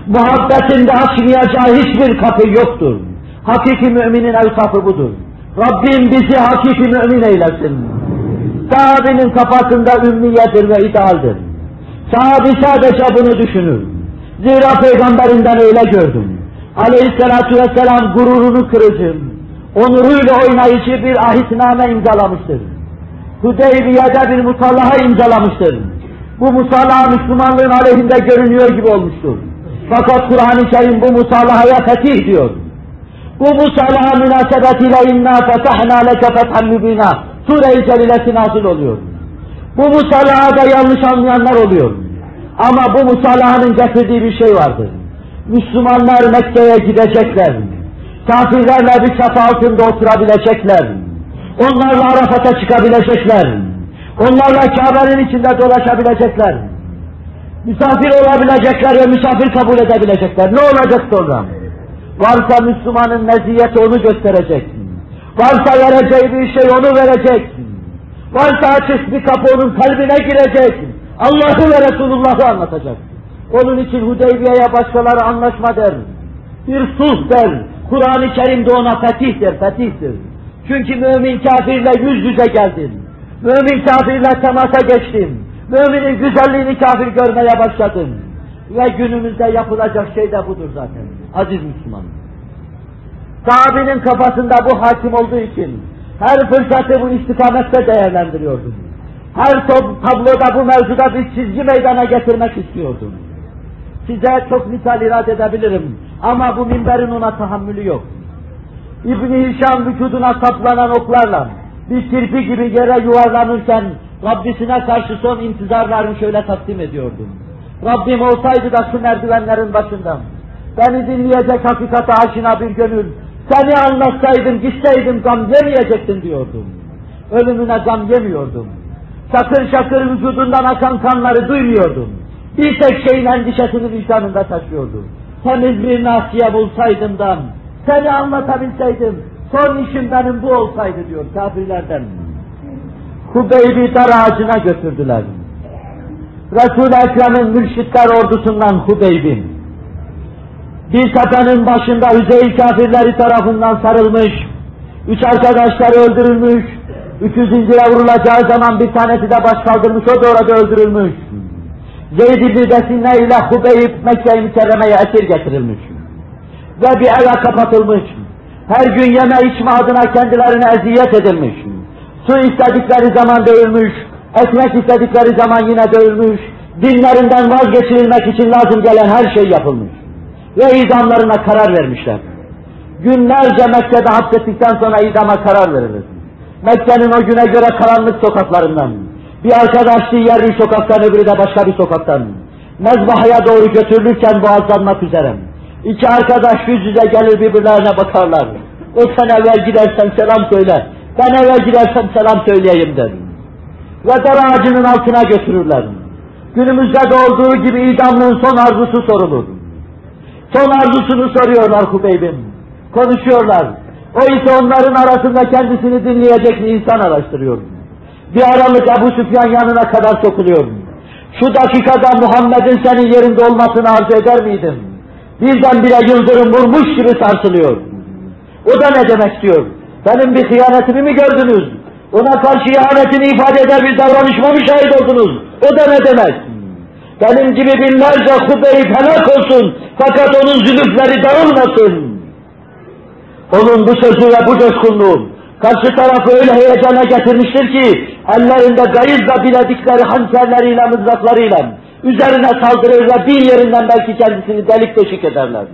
B: Muhabbetin de açmayacağı hiçbir kapı yoktur. Hakiki müminin evsafı budur. Rabbim bizi hakiki mümin eylesin. Sahabinin kafasında ümniyedir ve idealdir. Sahabi sadece bunu düşünür. Zira peygamberinden öyle gördüm. Aleyhissalatu vesselam gururunu kırıcı, onuruyla oynayıcı bir ahitname imzalamıştır. Hudeybiye'de bir musallaha imzalamıştır. Bu musallaha Müslümanlığın aleyhinde görünüyor gibi olmuştur. Fakat Kur'an-ı Kerim bu musallahaya fetih diyor. Bu musallaha münasebetiyle inna fetahna leke fethan mübina Sure-i Celilesi nazil oluyor. Bu musallahada yanlış anlayanlar oluyor. Ama bu musallahanın getirdiği bir şey vardır. Müslümanlar Mekke'ye gidecekler. Kafirlerle bir çatı altında oturabilecekler. Onlarla Arafat'a çıkabilecekler. Onlarla Kabe'nin içinde dolaşabilecekler. Misafir olabilecekler ve misafir kabul edebilecekler. Ne olacak sonra? Varsa Müslümanın meziyeti onu gösterecek. Varsa vereceği bir şey onu verecek. Varsa açık bir kapı onun kalbine girecek. Allah'ı ve Resulullah'ı anlatacak. Onun için Hudeybiye'ye başkaları anlaşma der. Bir sulh der. Kur'an-ı Kerim'de ona fetihtir, fetihtir. Çünkü mümin kafirle yüz yüze geldin. Mümin kafirle temasa geçtin. Müminin güzelliğini kafir görmeye başladın. Ve günümüzde yapılacak şey de budur zaten. Aziz Müslüman. Sahabinin kafasında bu hakim olduğu için her fırsatı bu istikamette değerlendiriyordum. Her tabloda bu mevzuda bir çizgi meydana getirmek istiyordum. Size çok misal irad edebilirim ama bu minberin ona tahammülü yok. İbn-i Hişam vücuduna saplanan oklarla bir kirpi gibi yere yuvarlanırken Rabbisine karşı son intizarlarını şöyle takdim ediyordum. Rabbim olsaydı da şu merdivenlerin başında beni dinleyecek hakikate aşina bir gönül seni anlatsaydım, gitseydim gam yemeyecektin diyordum. Ölümüne gam yemiyordum. Şakır şakır vücudundan akan kanları duymuyordum. Bir tek şeyin endişesini vicdanında taşıyordu. Temiz bir nasiye bulsaydım da seni anlatabilseydim, son işim benim bu olsaydı diyor kafirlerden. Hubeyb'i dar ağacına götürdüler. Resul-i Ekrem'in mürşitler ordusundan Hubeyb'in. Bir tepenin başında Hüzeyl kafirleri tarafından sarılmış, üç arkadaşları öldürülmüş, üçü zincire vurulacağı zaman bir tanesi de baş kaldırmış, o da orada öldürülmüş. Zeyd ibn Desine ile Hubeyb Mekke-i Mükerreme'ye esir getirilmiş. Ve bir eve kapatılmış. Her gün yeme içme adına kendilerine eziyet edilmiş. Su istedikleri zaman dövülmüş, ekmek istedikleri zaman yine dövülmüş, dinlerinden vazgeçirilmek için lazım gelen her şey yapılmış. Ve idamlarına karar vermişler. Günlerce Mekke'de hapsettikten sonra idama karar verilir. Mekke'nin o güne göre karanlık sokaklarından, bir arkadaş diğer bir sokaktan öbürü de başka bir sokaktan, mezbahaya doğru götürülürken boğazlanmak üzere. İki arkadaş yüz yüze gelir birbirlerine bakarlar. O sen evvel gidersen selam söyle, ben eve gidersem selam söyleyeyim der. Ve dar ağacının altına götürürler. Günümüzde de olduğu gibi idamlığın son arzusu sorulur. Son arzusunu soruyorlar Hubeyb'in. Konuşuyorlar. O ise onların arasında kendisini dinleyecek bir insan araştırıyor. Bir aralık Ebu Süfyan yanına kadar sokuluyor. Şu dakikada Muhammed'in senin yerinde olmasını arzu eder miydin? Birdenbire yıldırım vurmuş gibi sarsılıyor. O da ne demek diyor? Benim bir hıyanetimi mi gördünüz? Ona karşı ihanetini ifade eder bir davranışma mı şahit oldunuz? O da ne demek? Benim gibi binlerce Hubeyb helak olsun fakat onun zülüfleri dağılmasın. Onun bu sözü ve bu coşkunluğu karşı tarafı öyle heyecana getirmiştir ki ellerinde gayızla biledikleri hançerleriyle, mızraklarıyla üzerine saldırır ve bir yerinden belki kendisini delik deşik ederler.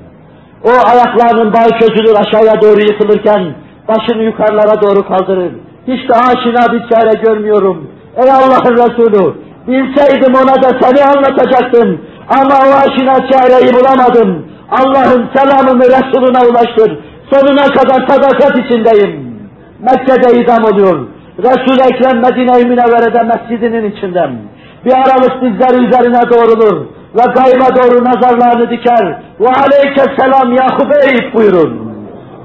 B: O ayaklarının bağı çözülür aşağıya doğru yıkılırken başını yukarılara doğru kaldırır. Hiç de aşina bir çare görmüyorum. Ey Allah'ın Resulü, bilseydim ona da seni anlatacaktım. Ama o aşina çareyi bulamadım. Allah'ın selamını Resulüne ulaştır. Sonuna kadar sadakat içindeyim. Mekke'de idam oluyor. Resul-i Ekrem Medine-i Münevvere'de mescidinin içinden. Bir aralık dizleri üzerine doğrulur ve gayba doğru nazarlarını diker. Ve aleyke selam ya Hubeyb buyurur.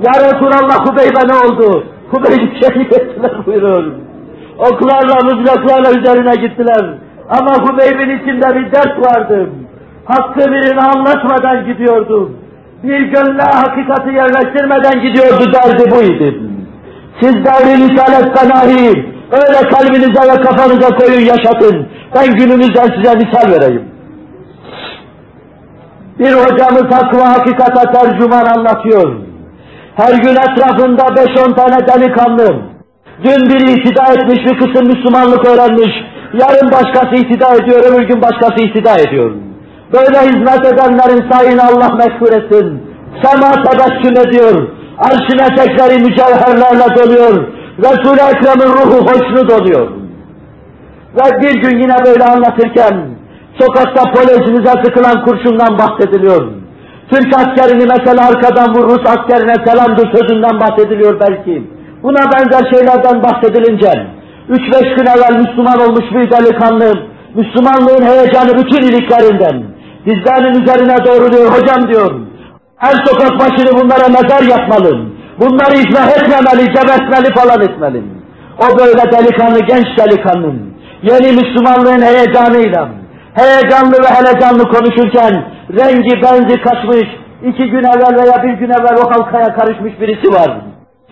B: Ya Resulallah Hubeyb'e ne oldu? Hubeyb'i şehit ettiler buyurur. Oklarla, mızraklarla üzerine gittiler. Ama Hümeym'in içinde bir dert vardı. Hakkı birini anlatmadan gidiyordu. Bir gönle hakikati yerleştirmeden gidiyordu derdi buydu. Siz devri risalet kanahi öyle kalbinize ve kafanıza koyun yaşatın. Ben günümüzden size misal vereyim. Bir hocamız hak ve hakikata tercüman anlatıyor. Her gün etrafında beş on tane delikanlı. Dün biri ihtida etmiş, bir kısım Müslümanlık öğrenmiş. Yarın başkası ihtida ediyor, öbür gün başkası ihtida ediyor. Böyle hizmet edenlerin sayını Allah mekfur etsin. Sema tebessüm ediyor. Arşine tekleri mücevherlerle doluyor. Resul-i Ekrem'in ruhu hoşnut oluyor. Ve bir gün yine böyle anlatırken sokakta polisimize sıkılan kurşundan bahsediliyor. Türk askerini mesela arkadan vur, Rus askerine selamdır sözünden bahsediliyor belki. Buna benzer şeylerden bahsedilince, üç beş gün evvel Müslüman olmuş bir delikanlı, Müslümanlığın heyecanı bütün iliklerinden, dizlerinin üzerine doğruluyor, hocam diyor, her sokak başını bunlara mezar yapmalı, bunları izah etmemeli, cebetmeli falan etmeli. O böyle delikanlı, genç delikanlı, yeni Müslümanlığın heyecanıyla, heyecanlı ve helecanlı konuşurken, rengi benzi kaçmış, iki gün evvel veya bir gün evvel o halkaya karışmış birisi var.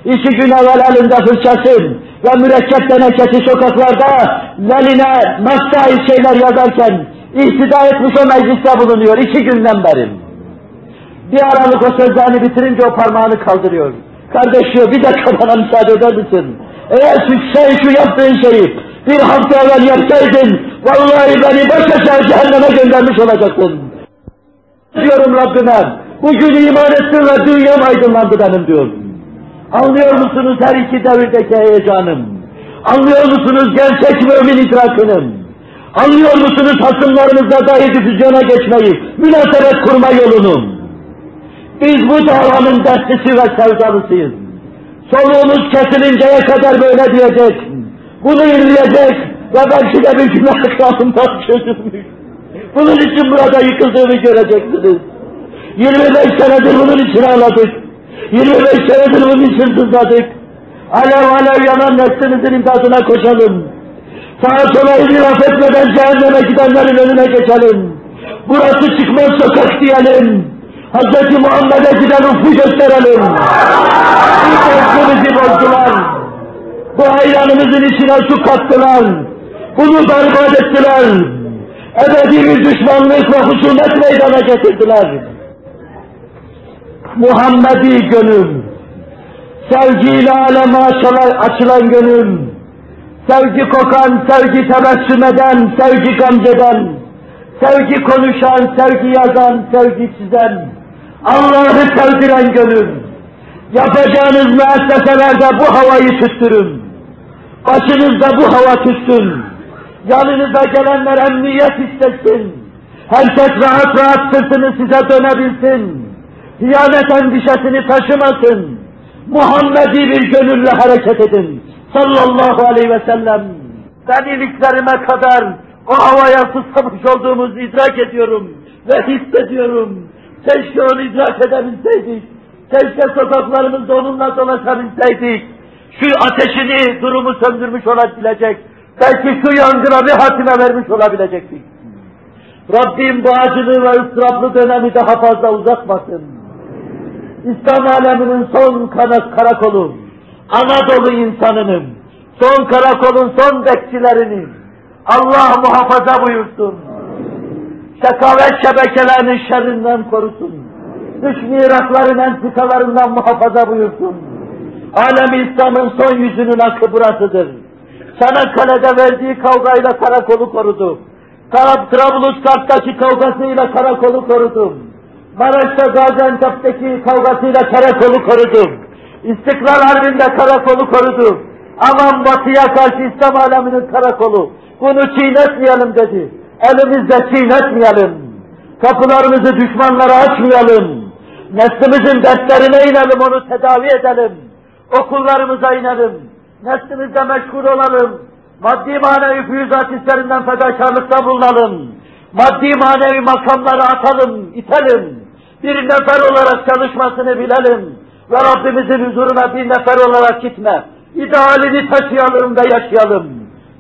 B: İki gün evvel elinde fırçası ve mürekkep tenekesi sokaklarda leline nastahil şeyler yazarken ihtida etmiş o mecliste bulunuyor iki günden beri. Bir aralık o sözlerini bitirince o parmağını kaldırıyor. Kardeş diyor bir dakika bana müsaade eder misin? Eğer sen şu yaptığın şeyi bir hafta evvel yapsaydın vallahi beni baş aşağı cehenneme göndermiş olacaktın. Diyorum Rabbime bugün iman ettim ve dünyam aydınlandı benim diyor. Anlıyor musunuz her iki devirdeki heyecanım? Anlıyor musunuz gerçek mümin idrakını? Anlıyor musunuz hasımlarımızla dahi difüzyona geçmeyi, münasebet kurma yolunu? Biz bu davanın dertlisi ve sevdalısıyız. Soluğumuz kesilinceye kadar böyle diyecek. Bunu inleyecek ve belki de bir günah kağıdından çözülmüş. Bunun için burada yıkıldığını göreceksiniz. 25 senedir bunun için ağladık. 25 senedir bunun için sızladık. Alev alev yanan nefsimizin imdadına koşalım. Sağa sola itiraf etmeden cehenneme gidenlerin önüne geçelim. Burası çıkmaz sokak diyelim. Hz. Muhammed'e giden ufku gösterelim. Bizi bozdular. Bu hayranımızın içine su kattılar. Bunu berbat ettiler. Ebedi bir düşmanlık ve husumet meydana getirdiler. Muhammedi gönül, sevgiyle aleme açılan, açılan gönül, sevgi kokan, sevgi tebessüm eden, sevgi gamzeden, sevgi konuşan, sevgi yazan, sevgi çizen, Allah'ı sevdiren gönül, yapacağınız müesseselerde bu havayı tüttürün, başınızda bu hava tüttün, yanınıza gelenler emniyet hissetsin, herkes rahat rahat sırtını size dönebilsin, hıyanet endişesini taşımasın, Muhammedi bir gönülle hareket edin, sallallahu aleyhi ve sellem, ben iliklerime kadar o havaya susamış olduğumuzu idrak ediyorum ve hissediyorum. Keşke onu idrak edebilseydik. Keşke sokaklarımızda onunla dolaşabilseydik. Şu ateşini, durumu söndürmüş olabilecek. Belki şu yangına bir hatime vermiş olabilecektik. Rabbim bu acılı ve ıstıraplı dönemi daha fazla uzatmasın. İslam aleminin son kanat karakolu, Anadolu insanının, son karakolun son bekçilerini Allah muhafaza buyursun şekavet şebekelerinin şerrinden korusun. Dış mirakların entikalarından muhafaza buyursun. Alem İslam'ın son yüzünün akı burasıdır. Çanakkale'de verdiği kavgayla karakolu korudu. Tarab Trablusgarp'taki kavgasıyla karakolu korudu. Maraş'ta Gaziantep'teki kavgasıyla karakolu korudu. İstiklal Harbi'nde karakolu korudu. Aman batıya karşı İslam aleminin karakolu. Bunu çiğnetmeyelim dedi. Elimizde çiğnetmeyelim. Kapılarımızı düşmanlara açmayalım. Neslimizin dertlerine inelim, onu tedavi edelim. Okullarımıza inelim. Neslimizde meşgul olalım. Maddi manevi füyüzat hislerinden fedakarlıkta bulunalım. Maddi manevi makamları atalım, itelim. Bir nefer olarak çalışmasını bilelim. Ve Rabbimizin huzuruna bir nefer olarak gitme. İdealini taşıyalım ve yaşayalım.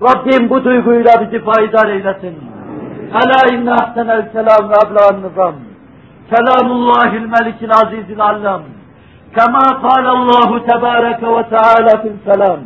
B: Rabbim bu duyguyla bizi faydar eylesin. Ela inne ahsenel kelam ve abla'n nizam. Kelamullahil melikil azizil allam. Kema kâlallahu tebâreke ve teâlâ fil selam.